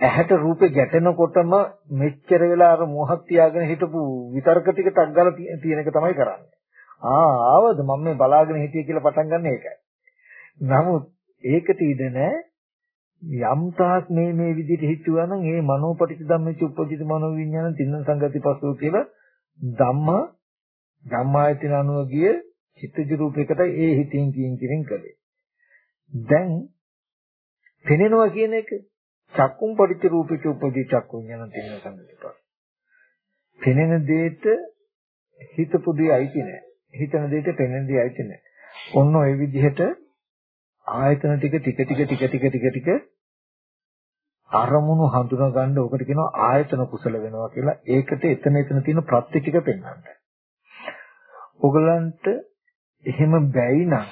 ඇහැට රූපේ ගැටෙනකොටම මෙච්චර වෙලා අර මොහක් තියාගෙන හිටපු විතර්ක ටික ටක් ගාලා තියෙන එක තමයි කරන්නේ. ආ ආවද මම මේ බලාගෙන හිටියේ කියලා පටන් ගන්න ඒකයි. නමුත් ඒකට ඉඩ නැහැ. යම් තාක් මේ මේ විදිහට හිතුවා නම් ඒ මනෝපටිච්ච ධම්මච්ච උපජිත මනෝ විඥාන තින්න සංගති පස්සෝ කියලා ධම්ම ධම්මායතන අනුව ගිය චිත්තජ රූපයකට ඒ හිතින් කියින් කිරින් කළේ. දැන් පෙනෙනවා කියන එක චක්කුම් පටිච්ච රූපිත උපදී චක්කු විඥාන තින්න සංගති පස්ස. පෙනෙන දෙයට හිතපු දේ අයිති නැහැ. හිතන දෙයට පෙනෙන දේ අයිති නැහැ. ඔන්න ඔය විදිහට ආයතන ටික ටික ටික ටික ටික ටික ටික අරමුණු හඳුනා ගන්න ඕකට කියනවා ආයතන කුසල වෙනවා කියලා. ඒකට එතන එතන තියෙන ප්‍රත්‍ය ටික පෙන්වන්න. ඔගලන්ට එහෙම බැයි නම්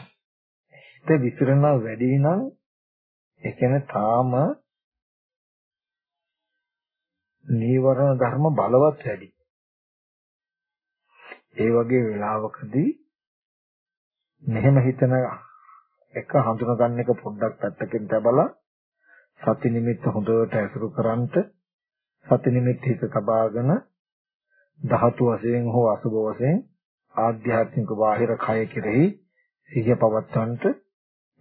හිත විසිරන වැඩි නම් ඒ කියන්නේ තාම නීවරණ ධර්ම බලවත් වැඩි. ඒ වගේ වෙලාවකදී මෙහෙම හිතන එක හඳුනා ගන්න එක පොඩ්ඩක් පැත්තකින් තබලා සති නිමිත්ත හොඳට ඇසුරු කරන්ට සති නිමිත්ත හිත තබාගෙන ධාතු වශයෙන් හෝ අසුභ වශයෙන් ආධ්‍යාත්මික බාහිර කය කෙරෙහි සිහිය පවත්වන්නට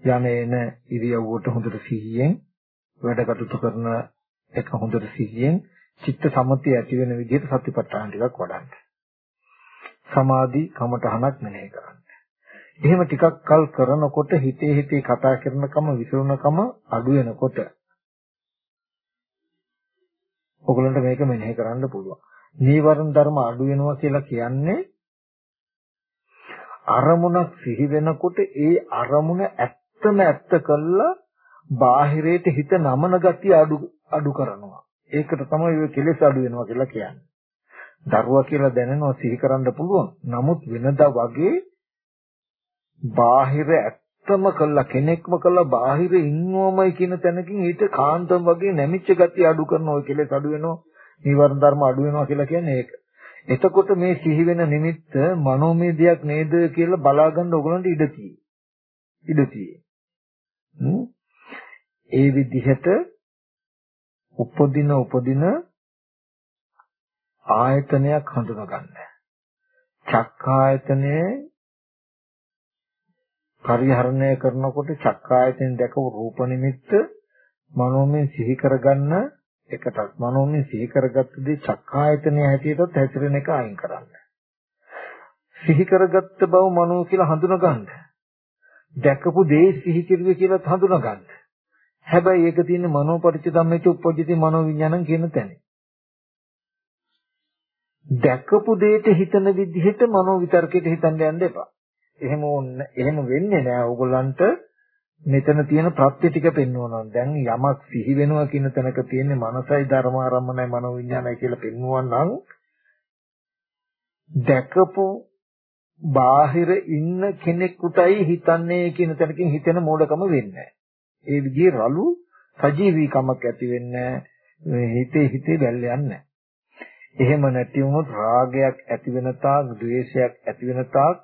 යන්නේන ඉරියව්වට හොඳට සිහියෙන් වැඩ කටයුතු කරන එක හොඳට සිහියෙන් චිත්ත සමතිය ඇති වෙන විදිහට සතිපට්ඨාන ටිකක් වඩන්න. සමාධි කමඨහනක් මෙනෙහි කරන්න. එහෙම ටිකක් කල් කරනකොට හිතේ හිතේ කතා කරනකම විසිරුණකම අඩු වෙනකොට ඔගලන්ට මේක මෙනෙහි කරන්න පුළුවන්. නීවරණ ධර්ම අඩු වෙනවා කියලා කියන්නේ අරමුණක් සිහි වෙනකොට ඒ අරමුණ ඇත්තම ඇත්ත කළා බාහිරයට හිත නමන ගතිය අඩු අඩු කරනවා. ඒකට තමයි ඔය කෙලෙස් අඩු වෙනවා කියලා කියන්නේ. දරුවා කියලා දැනෙනවා සිහි කරන්න පුළුවන්. නමුත් වෙනදා වගේ බාහිර ඇත්තම කළා කෙනෙක්ම කළා බාහිර ඉන්නවමයි කියන තැනකින් ඊට කාන්තම් වගේ නැමිච්ච ගතිය අඩු කරන ඔය කෙලෙස් අඩු වෙනවා නිවර්ණ ධර්ම අඩු වෙනවා කියලා කියන්නේ ඒක. එතකොට මේ සිහි වෙන නිමිත්ත මනෝමය දෙයක් නේද කියලා බලා ගන්න ඕගලන්ට ඉඩ තියෙයි. ඉඩ තියෙයි. ඒ විදිහට උපදින උපදින ආයතනයක් හඳුනා ගන්න. චක්කායතනයේ පරිහරණය කරනකොට චක්කායතෙන් දැකපු රූප නිමිත්ත මනෝමය සිහි කරගන්න එකටත් මනෝමය සිහි කරගත්ත දේ චක්කායතනය හැටියටත් හැසිරෙන එක අයින් කරන්න. සිහි කරගත්ත බව මනෝ කියලා හඳුනා ගන්න. දැකපු දේ සිහි කිරුවේ කියලා හඳුනා ගන්න. හැබැයි ඒක තියෙන්නේ මනෝපරිච ධම්මේච උප්පජ්ජති මනෝ විඥානං කියන තැන. දැකපු දෙයට හිතන විදිහට මනෝ විතර්කයට හිතන්න යන්න එපා. එහෙම ඕන්න එහෙම වෙන්නේ නෑ ඕගොල්ලන්ට මෙතන තියෙන ප්‍රත්‍ය ටික පෙන්වනවා. දැන් යමක් සිහි වෙනවා කියන තැනක තියෙන්නේ මනසයි ධර්මාරම්මනයි මනෝවිඤ්ඤාණය කියලා පෙන්වුවා නම් දැකපු බාහිර ඉන්න කෙනෙකුටයි හිතන්නේ කියන තැනකින් හිතෙන මෝඩකම වෙන්නේ ඒ විදිහේ රළු සජීවීකමක් ඇති වෙන්නේ හිතේ හිතේ බැල්ල යන්නේ එහෙම නැති වුණොත් රාගයක් ඇති වෙන තාක් ද්වේෂයක් ඇති වෙන තාක්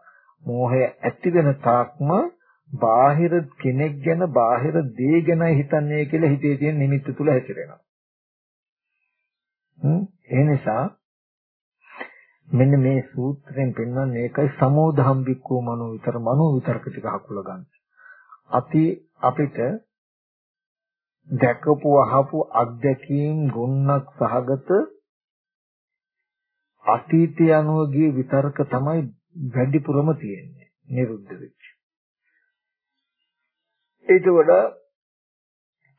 මෝහය ඇති වෙන තාක්ම බාහිර කෙනෙක් ගැන බාහිර දේ ගැන හිතන්නේ කියලා හිතේ තියෙන නිමිත්ත තුල හැසිරෙනවා. ඒ නිසා මෙන්න මේ සූත්‍රයෙන් පෙන්වන්නේ ඒකයි සමෝධම් බික්කෝ මනෝ විතර මනෝ විතරක ටික හකුල ගන්න. අපි අපිට දැකපු අහපු අත්දැකීම් ගුණක් සහගත අතීතය අනුව ගිය විතරක තමයි වැඩිපුරම තියෙන්නේ නිරුද්ධ වෙච්ච. ඊට වඩා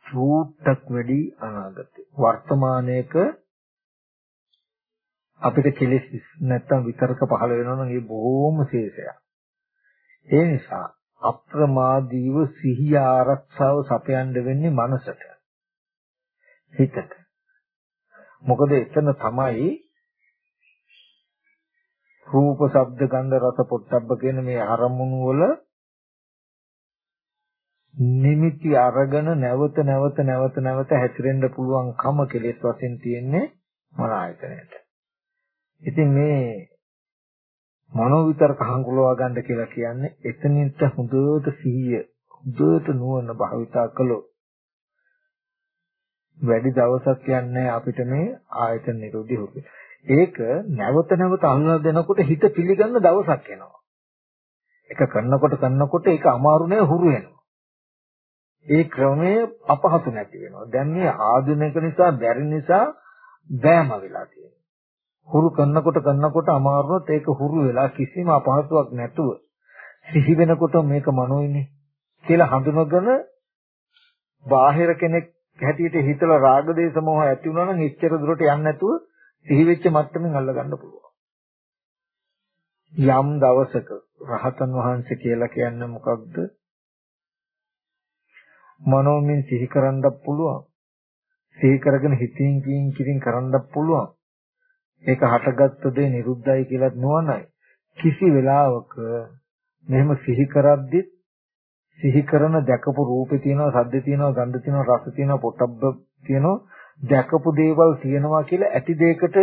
චූට්ටක් වැඩි අනාගතේ. වර්තමානයේක අපිට කෙලෙස් නැත්තම් විතරක පහළ වෙනවා නම් ඒ බොහොම ශේෂයක්. ඒ නිසා අප්‍රමාදීව සිහිය ආරක්ෂාව සපයන්න වෙන්නේ මනසට. හිතට. මොකද එතන තමයි රූප, ශබ්ද, ගන්ධ, රස, පොට්ටබ්බ කියන මේ අරමුණු වල නිමිති අරගෙන නැවත නැවත නැවත නැවත හැසිරෙන්න පුළුවන්කම කෙලෙස් වශයෙන් තියෙන්නේ මන ආයතනයට. ඉතින් මේ මනෝ විතරක හංගුලවා ගන්න කියලා කියන්නේ එතනින්ට හොඳට සිහිය හොඳට නුවණ භාවිතා කළොත් වැඩි දවසක් යන්නේ අපිට මේ ආයතන නිරෝධي හොකේ. ඒක නැවත නැවත අල්ලා දෙනකොට හිත පිළිගන්න දවසක් එනවා. ඒක කරනකොට කරනකොට ඒක අමාරු නෑ හුරු වෙනවා. ඒ ක්‍රමය අපහසු නැති වෙනවා. දැන් මේ ආධුනික නිසා බැරි නිසා බෑම වෙලා තියෙනවා. හුරු කරනකොට කරනකොට අමාරුනොත් ඒක හුරු වෙලා කිසිම අපහසුයක් නැතුව සිහි වෙනකොට මේක මනෝයිනේ කියලා හඳුනගෙන බාහිර කෙනෙක් හැටියට හිතලා රාග දේශ මොහ ඇති වුණා නම් එච්චර දුරට යන්නේ නැතුව සිහි වෙච්ච මට්ටමින් අල්ලගන්න පුළුවන්. යම් දවසක රහතන් වහන්සේ කියලා කියන්නේ මොකක්ද? මනෝමින් සිහි කරන්නත් පුළුවන්. සිහි කරගෙන හිතින් කියින් කියින් කරන්නත් පුළුවන්. ඒක හටගත්ත දේ නිරුද්ධයි කියලාත් නොවනයි. කිසි වෙලාවක මෙහෙම සිහි කරද්දිත් සිහි කරන දැකපු රූපේ තියෙනවා, සද්දේ තියෙනවා, ගන්ධ තියෙනවා, රස තියෙනවා, පොට්ටබ්බ තියෙනවා, දැකපු දේවල් තියෙනවා කියලා ඇති දෙයකට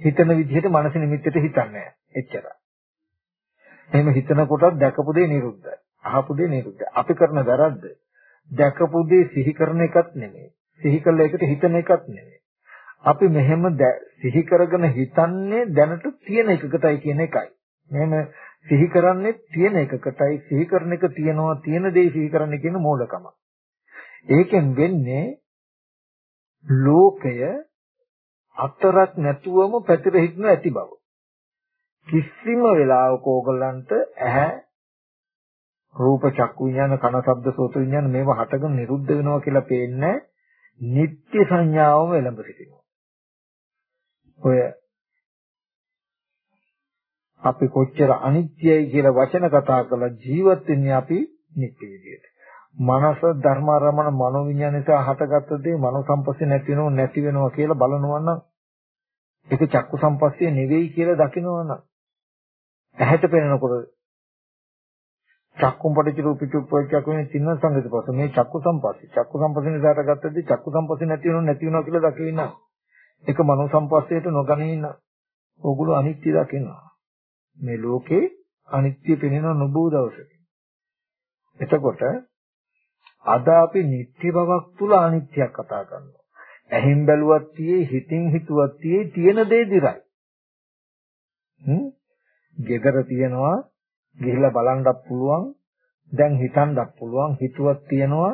හිතන විදිහට මනස නිමිත්තට හිතන්නේ එච්චරයි. එහෙම හිතන කොටත් දැකපු දේ නිරුද්ධයි. අහපු දේ නිරුද්ධයි. අපි කරන වැරද්ද දැකපු දේ සිහි කරන එකක් නෙමෙයි. සිහි කළ එකට හිතන එකක් නෙමෙයි. අපි මෙහෙම සිහි කරගෙන හිතන්නේ දැනට තියෙන එකකටයි කියන එකයි. මෙහෙම සිහි කරන්නේ තියෙන එකකටයි සිහි කරන එක තියනවා තියෙන දේ සිහි කරන්න කියන මූලකම. ඒකෙන් වෙන්නේ ලෝකය අතරක් නැතුවම පැතිර හිටින ඇති බව. කිසිම වෙලාවක ඕගලන්ට ඇහැ රූප චක්කු විඥාන කන ශබ්ද සෝත විඥාන මේවා හටගෙන නිරුද්ධ වෙනවා කියලා පේන්නේ නිත්‍ය සංඥාවම එළඹ සිටිනවා. ඔය අපි කොච්චර අනිත්‍යයි කියලා වචන කතා කළා ජීවත් වෙන්නේ අපි නිත්‍ය විදියට. මනස ධර්මාරමණ මනෝ විඥානයට හටගත්ත දේ මනෝ සම්පස්සේ නැති වෙනව නැති වෙනවා කියලා බලනවා නම් ඒක චක්කු සම්පස්සේ නෙවෙයි කියලා දකිනවා නම් ඇහැට පෙනෙනකොට චක්කුම් පටිච්ච රූපිචුප්පච්චක් වෙන චින්න සංගති පස. මේ චක්කු සම්පස්සේ. චක්කු සම්පස්සේ නිසාට ගත්තදී චක්කු සම්පස්සේ නැති වෙනව නැති වෙනවා කියලා දකින්න. ඒක මනෝ සම්පස්සේට නොගනින්න. ඕගොල්ලෝ අනිත්‍ය දකිනවා මේ ලෝකේ අනිත්‍ය පෙනෙන නොබෝ දවසක. එතකොට අද අපි නිත්‍ය බවක් තුල අනිත්‍යයක් කතා කරනවා. ඇහෙන් බැලුවත් තියේ හිතින් හිතුවත් තියේ තියෙන දේ දිරයි. හ්ම්? gedara තියනවා ගිහිල්ලා බලන්නත් පුළුවන් දැන් හිතන්නත් පුළුවන් හිතුවක් තියනවා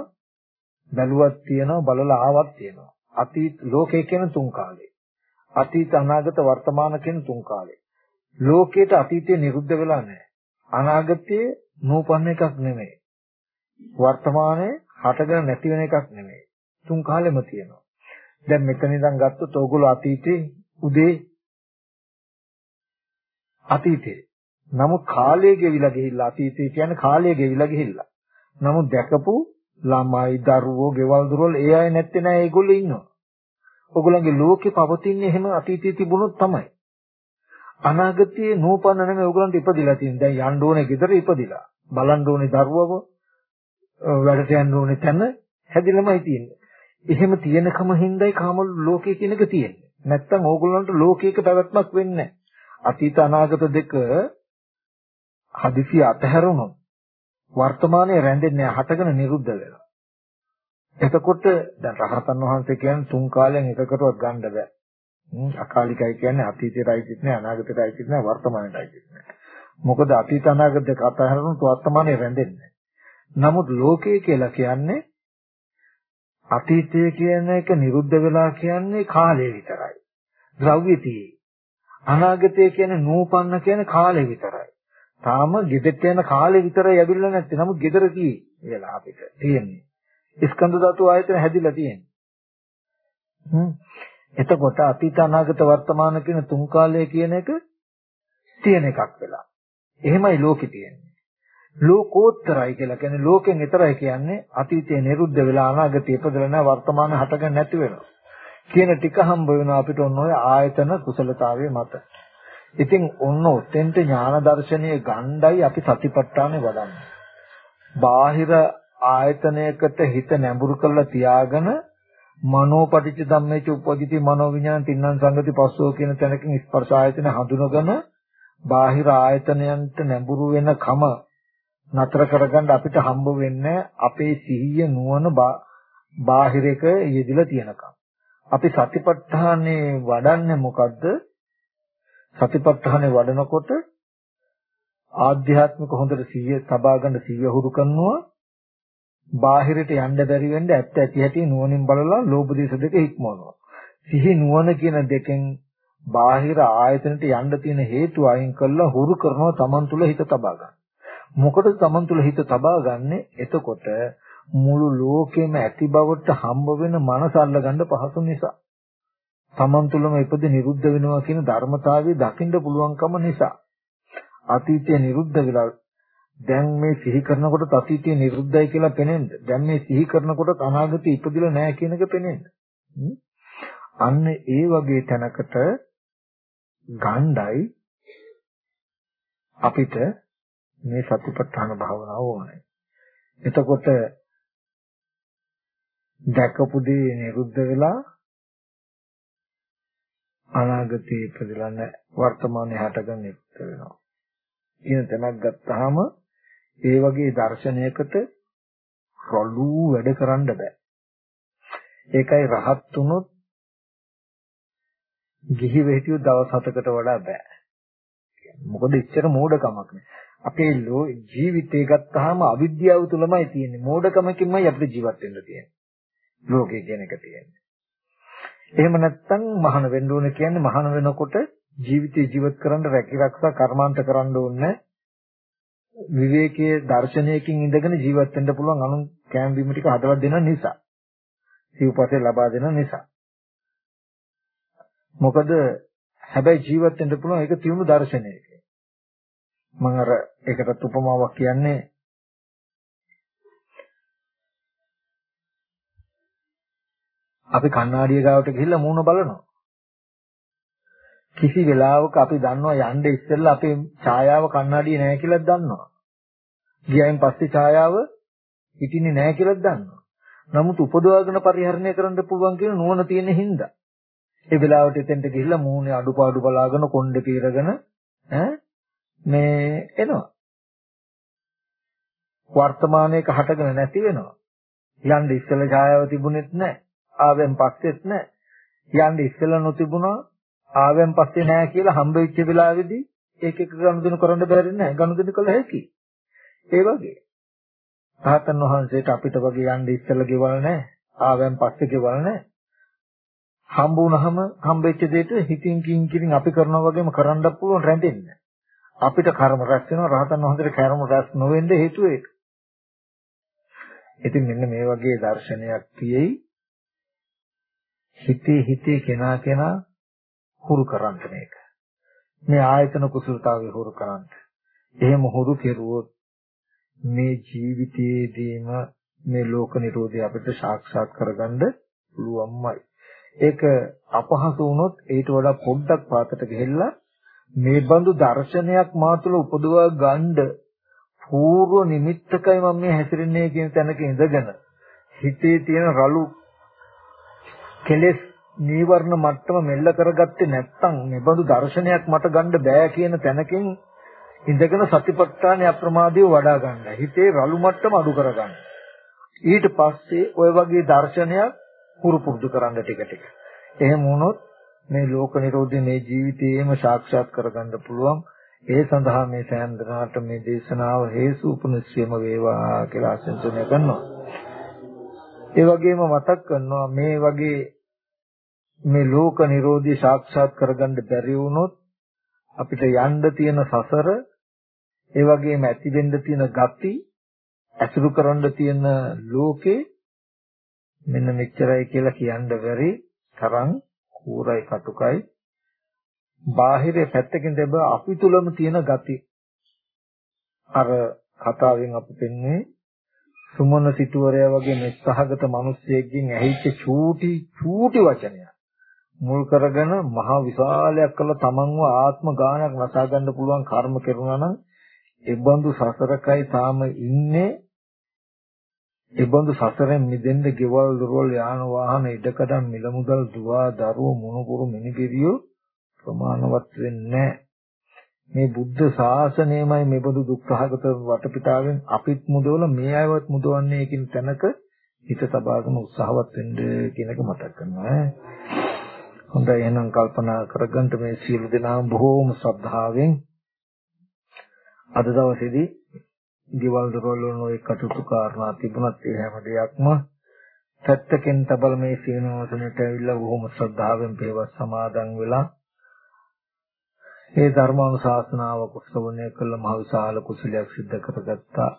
බැලුවක් තියනවා බලලා ආවක් තියනවා. අතීත ලෝකේ කියන තුන් කාලේ. අතීත අනාගත වර්තමාන කියන තුන් කාලේ. ලෝකේට අතීතය නිරුද්ධ වෙලා නැහැ. අනාගතයේ නූපන්න එකක් නෙමෙයි. වර්තමානයේ හටගෙන නැති වෙන එකක් නෙමෙයි. තුන් කාලෙම තියෙනවා. දැන් මෙතන ඉඳන් ගත්තොත් ඕගොල්ලෝ අතීතේ උදේ අතීතේ. නමුත් කාලය ගෙවිලා ගිහිල්ලා අතීතය කියන්නේ කාලය ගෙවිලා ගිහිල්ලා. නමුත් දැකපු ළමයි දරුවෝ ගෙවල් දොරවල් ඒ අය නැත්තේ නෑ ඒගොල්ලෝ ඉන්නවා. ඔයගොල්ලන්ගේ ලෝකේ පවතින්නේ එහෙම අතීතයේ තිබුණොත් තමයි. අනාගතයේ නූපන්න නෙමෙයි ඔයගොල්ලන්ට ඉපදිලා තියෙන්නේ. දැන් යන්න ඕනේ ගෙදර ඉපදිලා. බලන්න ඕනේ දරුවව වැඩට යන්න ඕනේ තැන හැදිලමයි තියෙන්නේ. එහෙම තියෙනකම හින්දායි කාම ලෝකයේ කියන එක තියෙන්නේ. නැත්තම් ඕගොල්ලන්ට ලෝකයක පැවැත්මක් වෙන්නේ නැහැ. අතීත අනාගත දෙක හදිසිය අතහැරුණොත් වර්තමානයේ රැඳෙන්නේ හටගෙන නිරුද්ධ වෙනවා. එතකොට දැන් රහතන් වහන්සේ කියන්නේ තුන් කාලෙන් එකකටවත් ගන්න බෑ. අකාලිකයි කියන්නේ අතීතයටයිත් නෑ අනාගතයටයිත් නෑ වර්තමානයටයිත් නෑ. මොකද අතීත අනාගත දෙක අතහැරුණොත් වර්තමානයේ රැඳෙන්නේ නමුත් ලෝකය කියලා කියන්නේ අතීතය කියන එක නිරුද්ධ වෙලා කියන්නේ කාලය විතරයි. ද්‍රව්‍යතියි. අනාගතය කියන්නේ නූපන්න කියන්නේ කාලය විතරයි. තාම ගෙදෙට්ට යන කාලේ විතරයි ඇවිල්ලා නැත්තේ. නමුත් ගෙදර කී කියලා අපිට තියෙන්නේ. ස්කන්ධ ධාතු ආයතන හැදිලා තියෙන්නේ. හ්ම්. එතකොට අතීත අනාගත වර්තමාන කියන තුන් කාලය කියන එක තියෙන එකක් වෙලා. එහෙමයි ලෝකෙ තියෙන්නේ. ලෝකෝත්තරයි කියලා කියන්නේ ලෝකෙන් ඈතරයි කියන්නේ අතීතයේ නිරුද්ධ වෙලා අනාගතයේ ඉපදලා නැහැ වර්තමාන හටගෙන නැති වෙනවා. කියන ටික හම්බ වෙනවා අපිට ඔන්න ඔය ආයතන කුසලතාවයේ මත. ඉතින් ඔන්න ඔතෙන්ට ඥාන දර්ශනීය ගණ්ඩයි අපි සතිපට්ඨානේ වඩන්නේ. බාහිර ආයතනයකට හිත නැඹුරු කරලා තියාගෙන මනෝපටිච්ච ධම්මේච උපජිති මනෝ විඥාන තින්නම් සංගති පස්සෝ කියන තැනකින් ස්පර්ශ ආයතන හඳුනගෙන බාහිර ආයතනයන්ට නැඹුරු වෙන කම නතර කරගන්න අපිට හම්බ වෙන්නේ අපේ සිහිය නුවණ බාහිරක යෙදිලා තියෙනකම්. අපි සතිපට්ඨානේ වඩන්නේ මොකද්ද? සතිපට්ඨානේ වඩනකොට ආධ්‍යාත්මික හොඳට සිහිය තබා ගන්න සිහිය හුරු කරනවා. බාහිරට යන්න බැරි වෙන්න ඇත්ත ඇති හැටි නුවණින් බලලා ලෝභ දේශ දෙක හික්මවනවා. සිහි නුවණ කියන දෙකෙන් බාහිර ආයතනට යන්න තියෙන හේතු අයින් කරලා හුරු කරනවා Taman තුල හිත තබා ගන්න. මොකටද Taman තුල හිත තබා ගන්නෙ? එතකොට මුළු ලෝකෙම ඇති බවට හම්බ වෙන මනස අල්ලගන්න පහසු නිසා. Taman තුලම ඉපද නිරුද්ධ වෙනවා කියන ධර්මතාවය දකින්න පුළුවන්කම නිසා. අතීතය නිරුද්ධ වෙලා දැන් මේ සිහි කරනකොට අතීතය නිරුද්ධයි කියලා පෙනෙන්න. දැන් මේ සිහි කරනකොට අනාගතය ඉපදිලා නැහැ කියන එක පෙනෙන්න. අන්න ඒ වගේ තැනකට ගණ්ඩයි අපිට මේ සතිපට්ඨාන භාවනාව ඕනේ. එතකොට දැකපු දේ නිරුද්ධ වෙලා අනාගතේ ඉපදලා නැහැ වර්තමානයේ හටගන්න ඉපද වෙනවා. කියන තැනක් ගත්තාම ඒ වගේ දර්ශනයකට රළු වැඩ කරන්න බෑ. ඒකයි රහත් වුණොත් ගිහි වෙහිටියු දවස් 7කට වඩා බෑ. මොකද ඉච්චර මෝඩකමක් නේ. අපේ ජීවිතේ ගත්තාම අවිද්‍යාව තුලමයි තියෙන්නේ. මෝඩකමකින්මයි අපිට ජීවත් වෙන්න තියෙන්නේ. ලෝකේ කියන එක තියෙන්නේ. එහෙම නැත්නම් මහාන වෙන්න ඕනේ කියන්නේ මහාන වෙනකොට ජීවිතේ ජීවත් කරන්න රැකිරක්ෂා කර්මාන්ත කරන්න ඕනේ විවේකයේ දර්ශනයකින් ඉඳගෙන ජීවත් වෙන්න පුළුවන් අනුන් කෑම බීම ටික හදලා දෙන නිසා. සිව්පස්සේ ලබා දෙන නිසා. මොකද හැබැයි ජීවත් වෙන්න පුළුවන් ඒක තියුණු දර්ශනයක. මම අර ඒකටත් උපමාවක් කියන්නේ අපි කණ්ණාඩිය ගාවට ගිහිල්ලා මූණ බලනවා. කිසි වෙලාවක අපි දන්නවා යන්න ඉස්සෙල්ලා අපේ ඡායාව කණ්ණාඩියේ නැහැ කියලාත් දන්නවා. ගියයින් පස්සේ ඡායාව හිටින්නේ නැහැ කියලාත් දන්නවා. නමුත් උපදවාගෙන පරිහරණය කරන්න පුළුවන් කියන නුවණ තියෙන හින්දා ඒ වෙලාවට එතෙන්ට ගිහිල්ලා මූණේ අඩුපාඩු බලාගෙන කොණ්ඩේ පීරගෙන ඈ මේ එනවා. වර්තමානයේක හටගෙන නැති වෙනවා. යන්න ඉස්සෙල්ලා ඡායාව තිබුණෙත් නැහැ. ආවෙන් පස්සෙත් නැහැ. යන්න ඉස්සෙල්ලා නොතිබුණා ආවෙන් පස්සේ නැහැ කියලා හම්බ වෙච්ච වෙලාවේදී ඒක එක ගනුදෙනු කරන්න බැරි නැහැ. ගනුදෙනු කළ හැකි. ඒ වගේ. රහතන් වහන්සේට අපිට වගේ යන්න ඉස්සෙල්ලා ගෙවල් නැහැ. ආවෙන් පස්සේ ගෙවල් නැහැ. හම්බ වුණාම හම්බෙච්ච දෙයට හිතින් කින් කින් අපි කරනවා වගේම කරන්නත් පුළුවන් රැඳෙන්න. අපිට කර්ම රැස් වෙනවා රහතන් වහන්සේට කර්ම රැස් නොවෙන්න හේතුව ඒක. ඉතින් මෙන්න මේ වගේ දර්ශනයක් තියෙයි. හිතේ හිතේ කෙනා කෙනා හුරු කරන්න මේක. මේ ආයතන කුසලතාවේ හුරු කරන්න. එහෙම හුරු කෙරුවොත් මේ ජීවිතයේදීම මේ ලෝක නිරෝධය අපිට සාක්ෂාත් කරගන්න පුළුවන්මයි. ඒක අපහසු වුණොත් ඊට වඩා පොඩ්ඩක් පාතට ගිහිල්ලා මේ බඳු දර්ශනයක් මා තුළ උපදවා ගන්න పూర్ව නිමිත්තකයි මම මේ හැසිරෙන්නේ කියන තැනක ඉඳගෙන හිතේ තියෙන රළු කෙලෙස් නීවරණ මට්ටම මෙල්ල කරගත්තේ නැත්නම් මේ බඳු දර්ශනයක් මට ගන්න බෑ කියන තැනකින් ඉඳගෙන සතිපට්ඨාන අප්‍රමාදීව වඩා ගන්න. හිතේ රළු මට්ටම අඩු කරගන්න. ඊට පස්සේ ওই වගේ දර්ශනයක් පුරු පුරුදු කරන්න ටික ටික. එහෙම වුණොත් මේ ලෝක නිරෝධය මේ ජීවිතයේම සාක්ෂාත් කරගන්න පුළුවන්. ඒ සඳහා මේ සෑම දිනකට මේ දේශනාව හේතු උපනිශ්‍රේම වේවා කියලා ආශිර්වාද කරනවා. ඒ වගේම මතක් කරනවා මේ වගේ මේ ලෝක නිරෝධය සාක්ෂාත් කරගන්න බැරි වුණොත් අපිට යන්න තියෙන සසර ඒ වගේම ඇති වෙන්න තියෙන ගති අසුරු කරන්න තියෙන ලෝකේ මෙන්න මෙච්චරයි කියලා කියන්න බැරි තරම් කූරයි කටුකයි. බාහිර පැත්තකින් දෙබ අපි තුලම තියෙන ගති. අර කතාවෙන් අපි පෙන්නේ සුමන සිටුවරයා වගේ මෙස්සහගත මිනිස්සෙක්ගෙන් ඇහිච්ච චූටි චූටි වචනයක් මුල් කරගෙන මහ විශාලයක් කළ තමන්ව ආත්ම ගානක් නසා ගන්න පුළුවන් කර්ම කෙරුණා නම් ඒ බඳු සසරකයි තාම ඉන්නේ. ඒ බඳු සසරෙන් මිදෙන්න ගෙවල් දොරවල් යාන වාහන ඉඩකඩම් මිල මුදල් දුවා දරුවෝ මොනුපුරු මිනිබිරියෝ ප්‍රමාණවත් වෙන්නේ මේ බුද්ධ ශාසනයමයි මේ බඳු දුක්ඛහගත වටපිටාවෙන් අපිත් මුදවල මේ අයවත් මුදවන්නේ කියන තැනක හිත තබාගෙන උත්සාහවත් වෙන්න කියන එක මතක් කරනවා. හොඳයි එහෙනම් කල්පනා කරගන්න මේ සියලු දෙනාම බොහෝම ශ්‍රද්ධාවෙන් අද දවසේදී ගෙවල් දොරවල් වල ඔය කටුතු කාරණා තිබුණත් ඒ හැම දෙයක්ම පැත්තකින් තබල මේ සීනවසනට ඇවිල්ලා බොහොම ශ්‍රද්ධාවෙන් පේවත් සමාදන් වෙලා ඒ ධර්මානුශාසනාව කුසලවණය කළ මහ විශාල කුසලයක් සිද්ධ කරගත්තා.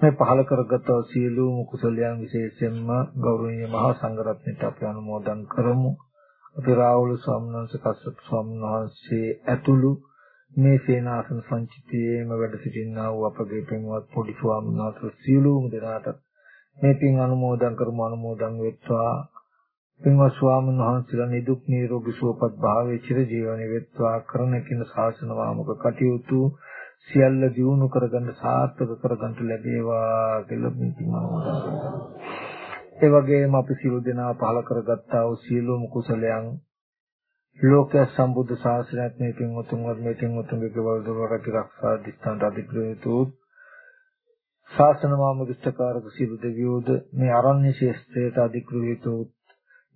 මේ පහල කරගත් සියලුම කුසලයන් විශේෂයෙන්ම ගෞරවනීය මහා සංඝරත්නයට අපි අනුමෝදන් කරමු. අපි රාහුල ස්වාමීන් වහන්සේ කස්සප ස්වාමීන් වහන්සේ ඇතුළු මේ සේනාසන සංචිතයේම වැඩ සිටිනා වූ අපගේ පින්වත් පොඩි ස්වාමීන් වහන්සේ සියලුම දෙනාට මේ පින් අනුමෝදන් කරමු අනුමෝදන් වෙත්වා. පින්වත් ස්වාමීන් වහන්සේලා නිදුක් නිරෝගී සුවපත් භාවයේ චිර ජීවණය වෙත්වා කරන කින ශාසන වාමක කටයුතු සියල්ල දියුණු කරගන්න සාර්ථක කරගන්න ලැබේවා කියලා මේ පින් අනුමෝදන් කරනවා. ඒ වගේම අපි සියලු දෙනා පහල කරගත්තා වූ සියලුම කුසලයන් ලෝකයේ සම්බුද්ධ ශාසනයත් මේ පින්වතුන්වත් මේ පින්වතුන්ගේ ගෙවල් දොර රැකී දිස්ත්‍රාන්ත අධිග්‍රහිතු ශාසන මාමුදිෂ්ඨකාරක සියලු දෙවියෝද මේ අරණ්‍ය ශේෂ්ත්‍රයට අධිග්‍රහිතු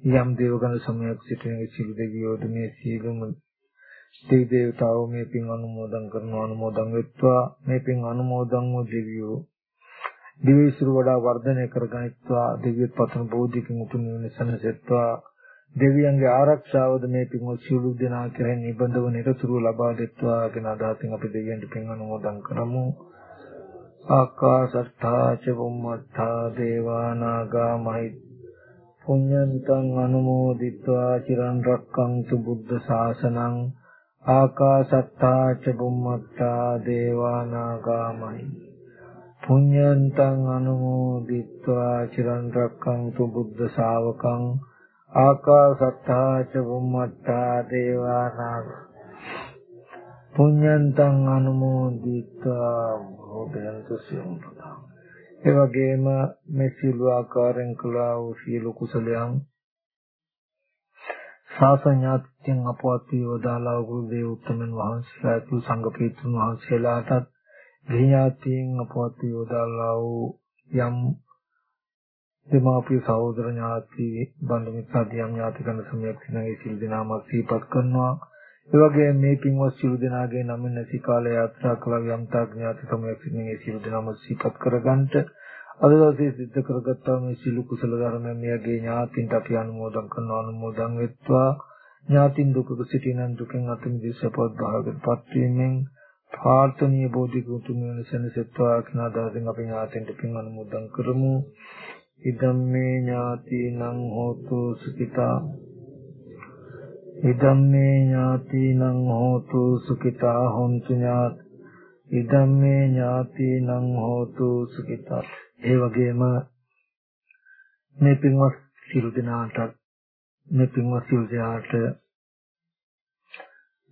යම් දේවගණ සමයක් සිටින සියලු දෙවියෝද මේ සීලම දෙවි දේවතාවෝ මේ පින් අනුමෝදන් කරන අනුමෝදන් වෙත්වා. මේ පින් අනුමෝදන් වූ දෙවියෝ දිවිසුරු වඩා වර්ධනය කරගනිත්වා. දෙවියන් පතන බෝධිකින් උතුම් නිවන සැනසෙත්වා. දෙවියන්ගේ ආරක්ෂාවද මේ පින්වත් සියලු දෙනා කෙරෙහි නිබඳව නිරතුරුව ලබා දෙත්වා කියන අදහසින් අපි දෙවියන්ට පින් අනුමෝදන් කරමු. ආකාශත්තා ච බුම්මත්තා දේවා නාග මහිත් පුඤ්ඤන්තං අනුමෝදිත්වා චිරන් රක්ඛන්තු බුද්ධ ශාසනං ආකාශත්තා ච බුම්මත්තා දේවා නාග මහිත් පුඤ්ඤන්තං අනුමෝදිත්වා චිරන් රක්ඛන්තු බුද්ධ ශාවකං ආකාසත්තා ච බුම්මත්තා දේවානාග. පුඤ්ඤන්තං අනුමෝදිත්වා. භෝදයන්තු සියුම්පතං ඒ වගේම මේ සියලු ආකාරයෙන් කළා වූ සියලු කුසලයන් ශාසනඥාත්‍යං අපවත් වේවදාලා ගුරු දේව උත්තමන් වහන්සේලා තු සංඝ පීතුන් වහන්සේලාටත් ගිහියාත්‍යං අපවත් වේවදාලා වූ යම් දෙමාපිය සහෝදර ඥාති බඳු මිත්‍රාදියම් ඥාති කරන සමයක් සිනගේ සිල් දෙනාම සීපත් කරනවා. ඒ වගේම මේ පින්වත් සිල් දෙනාගේ නම නැති කාලය යාත්‍රා කළ යම් තාක් ඥාති සමයක් සිනගේ සිල් දෙනාම සීපත් කරගන්නට අද දවසේ සිද්ධ කරගත්තා මේ සිල් කුසල ධර්ම මෙයගේ ඥාතින්ට අපි අනුමෝදන් කරන අනුමෝදන් වෙත්වා. ඥාතින් දුකක සිටිනන් දුකෙන් අත මිදෙසපවත් භාගයටපත් වීමෙන් ප්‍රාර්ථනීය බෝධි කුතුම වෙන සෙනසෙත්වා කියන අදහසින් අපි ඥාතින්ට පින් අනුමෝදන් කරමු. ඉදම්මේ ඥාතිනං හෝතු සුඛිතා. ඉදම්මේ ඥාතිනං හෝතු සුඛිතා හොන්තු ඥාත. ඉදම්මේ ඥාතිනං හෝතු සුඛිතා. ඒ වගේම මේ පින්වත් සිල් දිනාට මේ පින්වත් සිල් දිනාට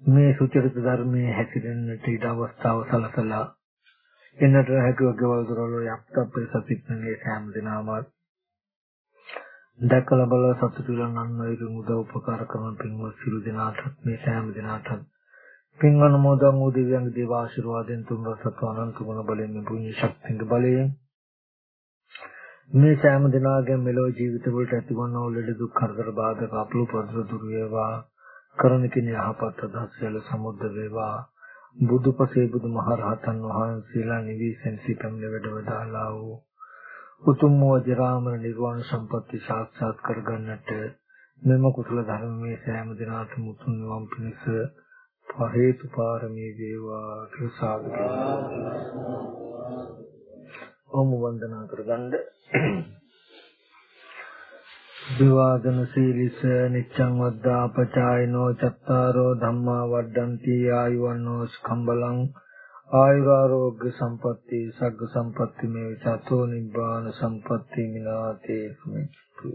මේ සුචරිත ධර්මයේ හැසිරෙන්නට ඉඩ අවස්ථාව සලසලා එන්නට හැකිව ගෙවල් දොරවල් යක්තප්පේ සතිප්පනේ සෑම දිනම දැකලා බල සතුටු වෙලා නම් වේගින් උදව් උපකාර කරන පින්වත් සිළු දෙනාටත් මේ සෑම දෙනාටත් පින් අනුමෝදන් වූ දිව්‍යංග දේව ආශිර්වාදෙන් තුන් රසක අනන්ත ගුණ බලයෙන් මේ පුණ්‍ය ශක්තියක බලයෙන් මේ සෑම දිනාගම මෙලෝ ජීවිත වලට ඇතිවන ලෙඩ දුක් කරදර බාධක අපලු පදර දුර වේවා. කරන කින යහපත් අදහස්වල සමුද්ද වේවා. බුදුපසේ බුදුමහරහතන් වහන්සේලා නිවිසෙන් සිටම් ලෙවඩ වදාලා වූ උතුම් වූ ජරාමර නිර්වාණ සම්පත්‍ය සාක්ෂාත් කරගන්නට මෙම කුසල ධර්මයේ සෑම දිනාටම උතුම් නිවන් පිණිස හේතු පාරමී වේවා කියලා ඕම වන්දනා කරගන්න. විවාදන සීලිස නිච්ඡං වද්දා පචායනෝ චත්තාරෝ ධම්මා වඩ්ඩಂತಿ ආයුවන්නෝ ස්කම්බලං ආයුරාෝග්‍ය සම්පatti සග්ග සම්පatti මේ චතෝ නිබ්බාන සම්පatti මිනාතේ සමිච්ඡු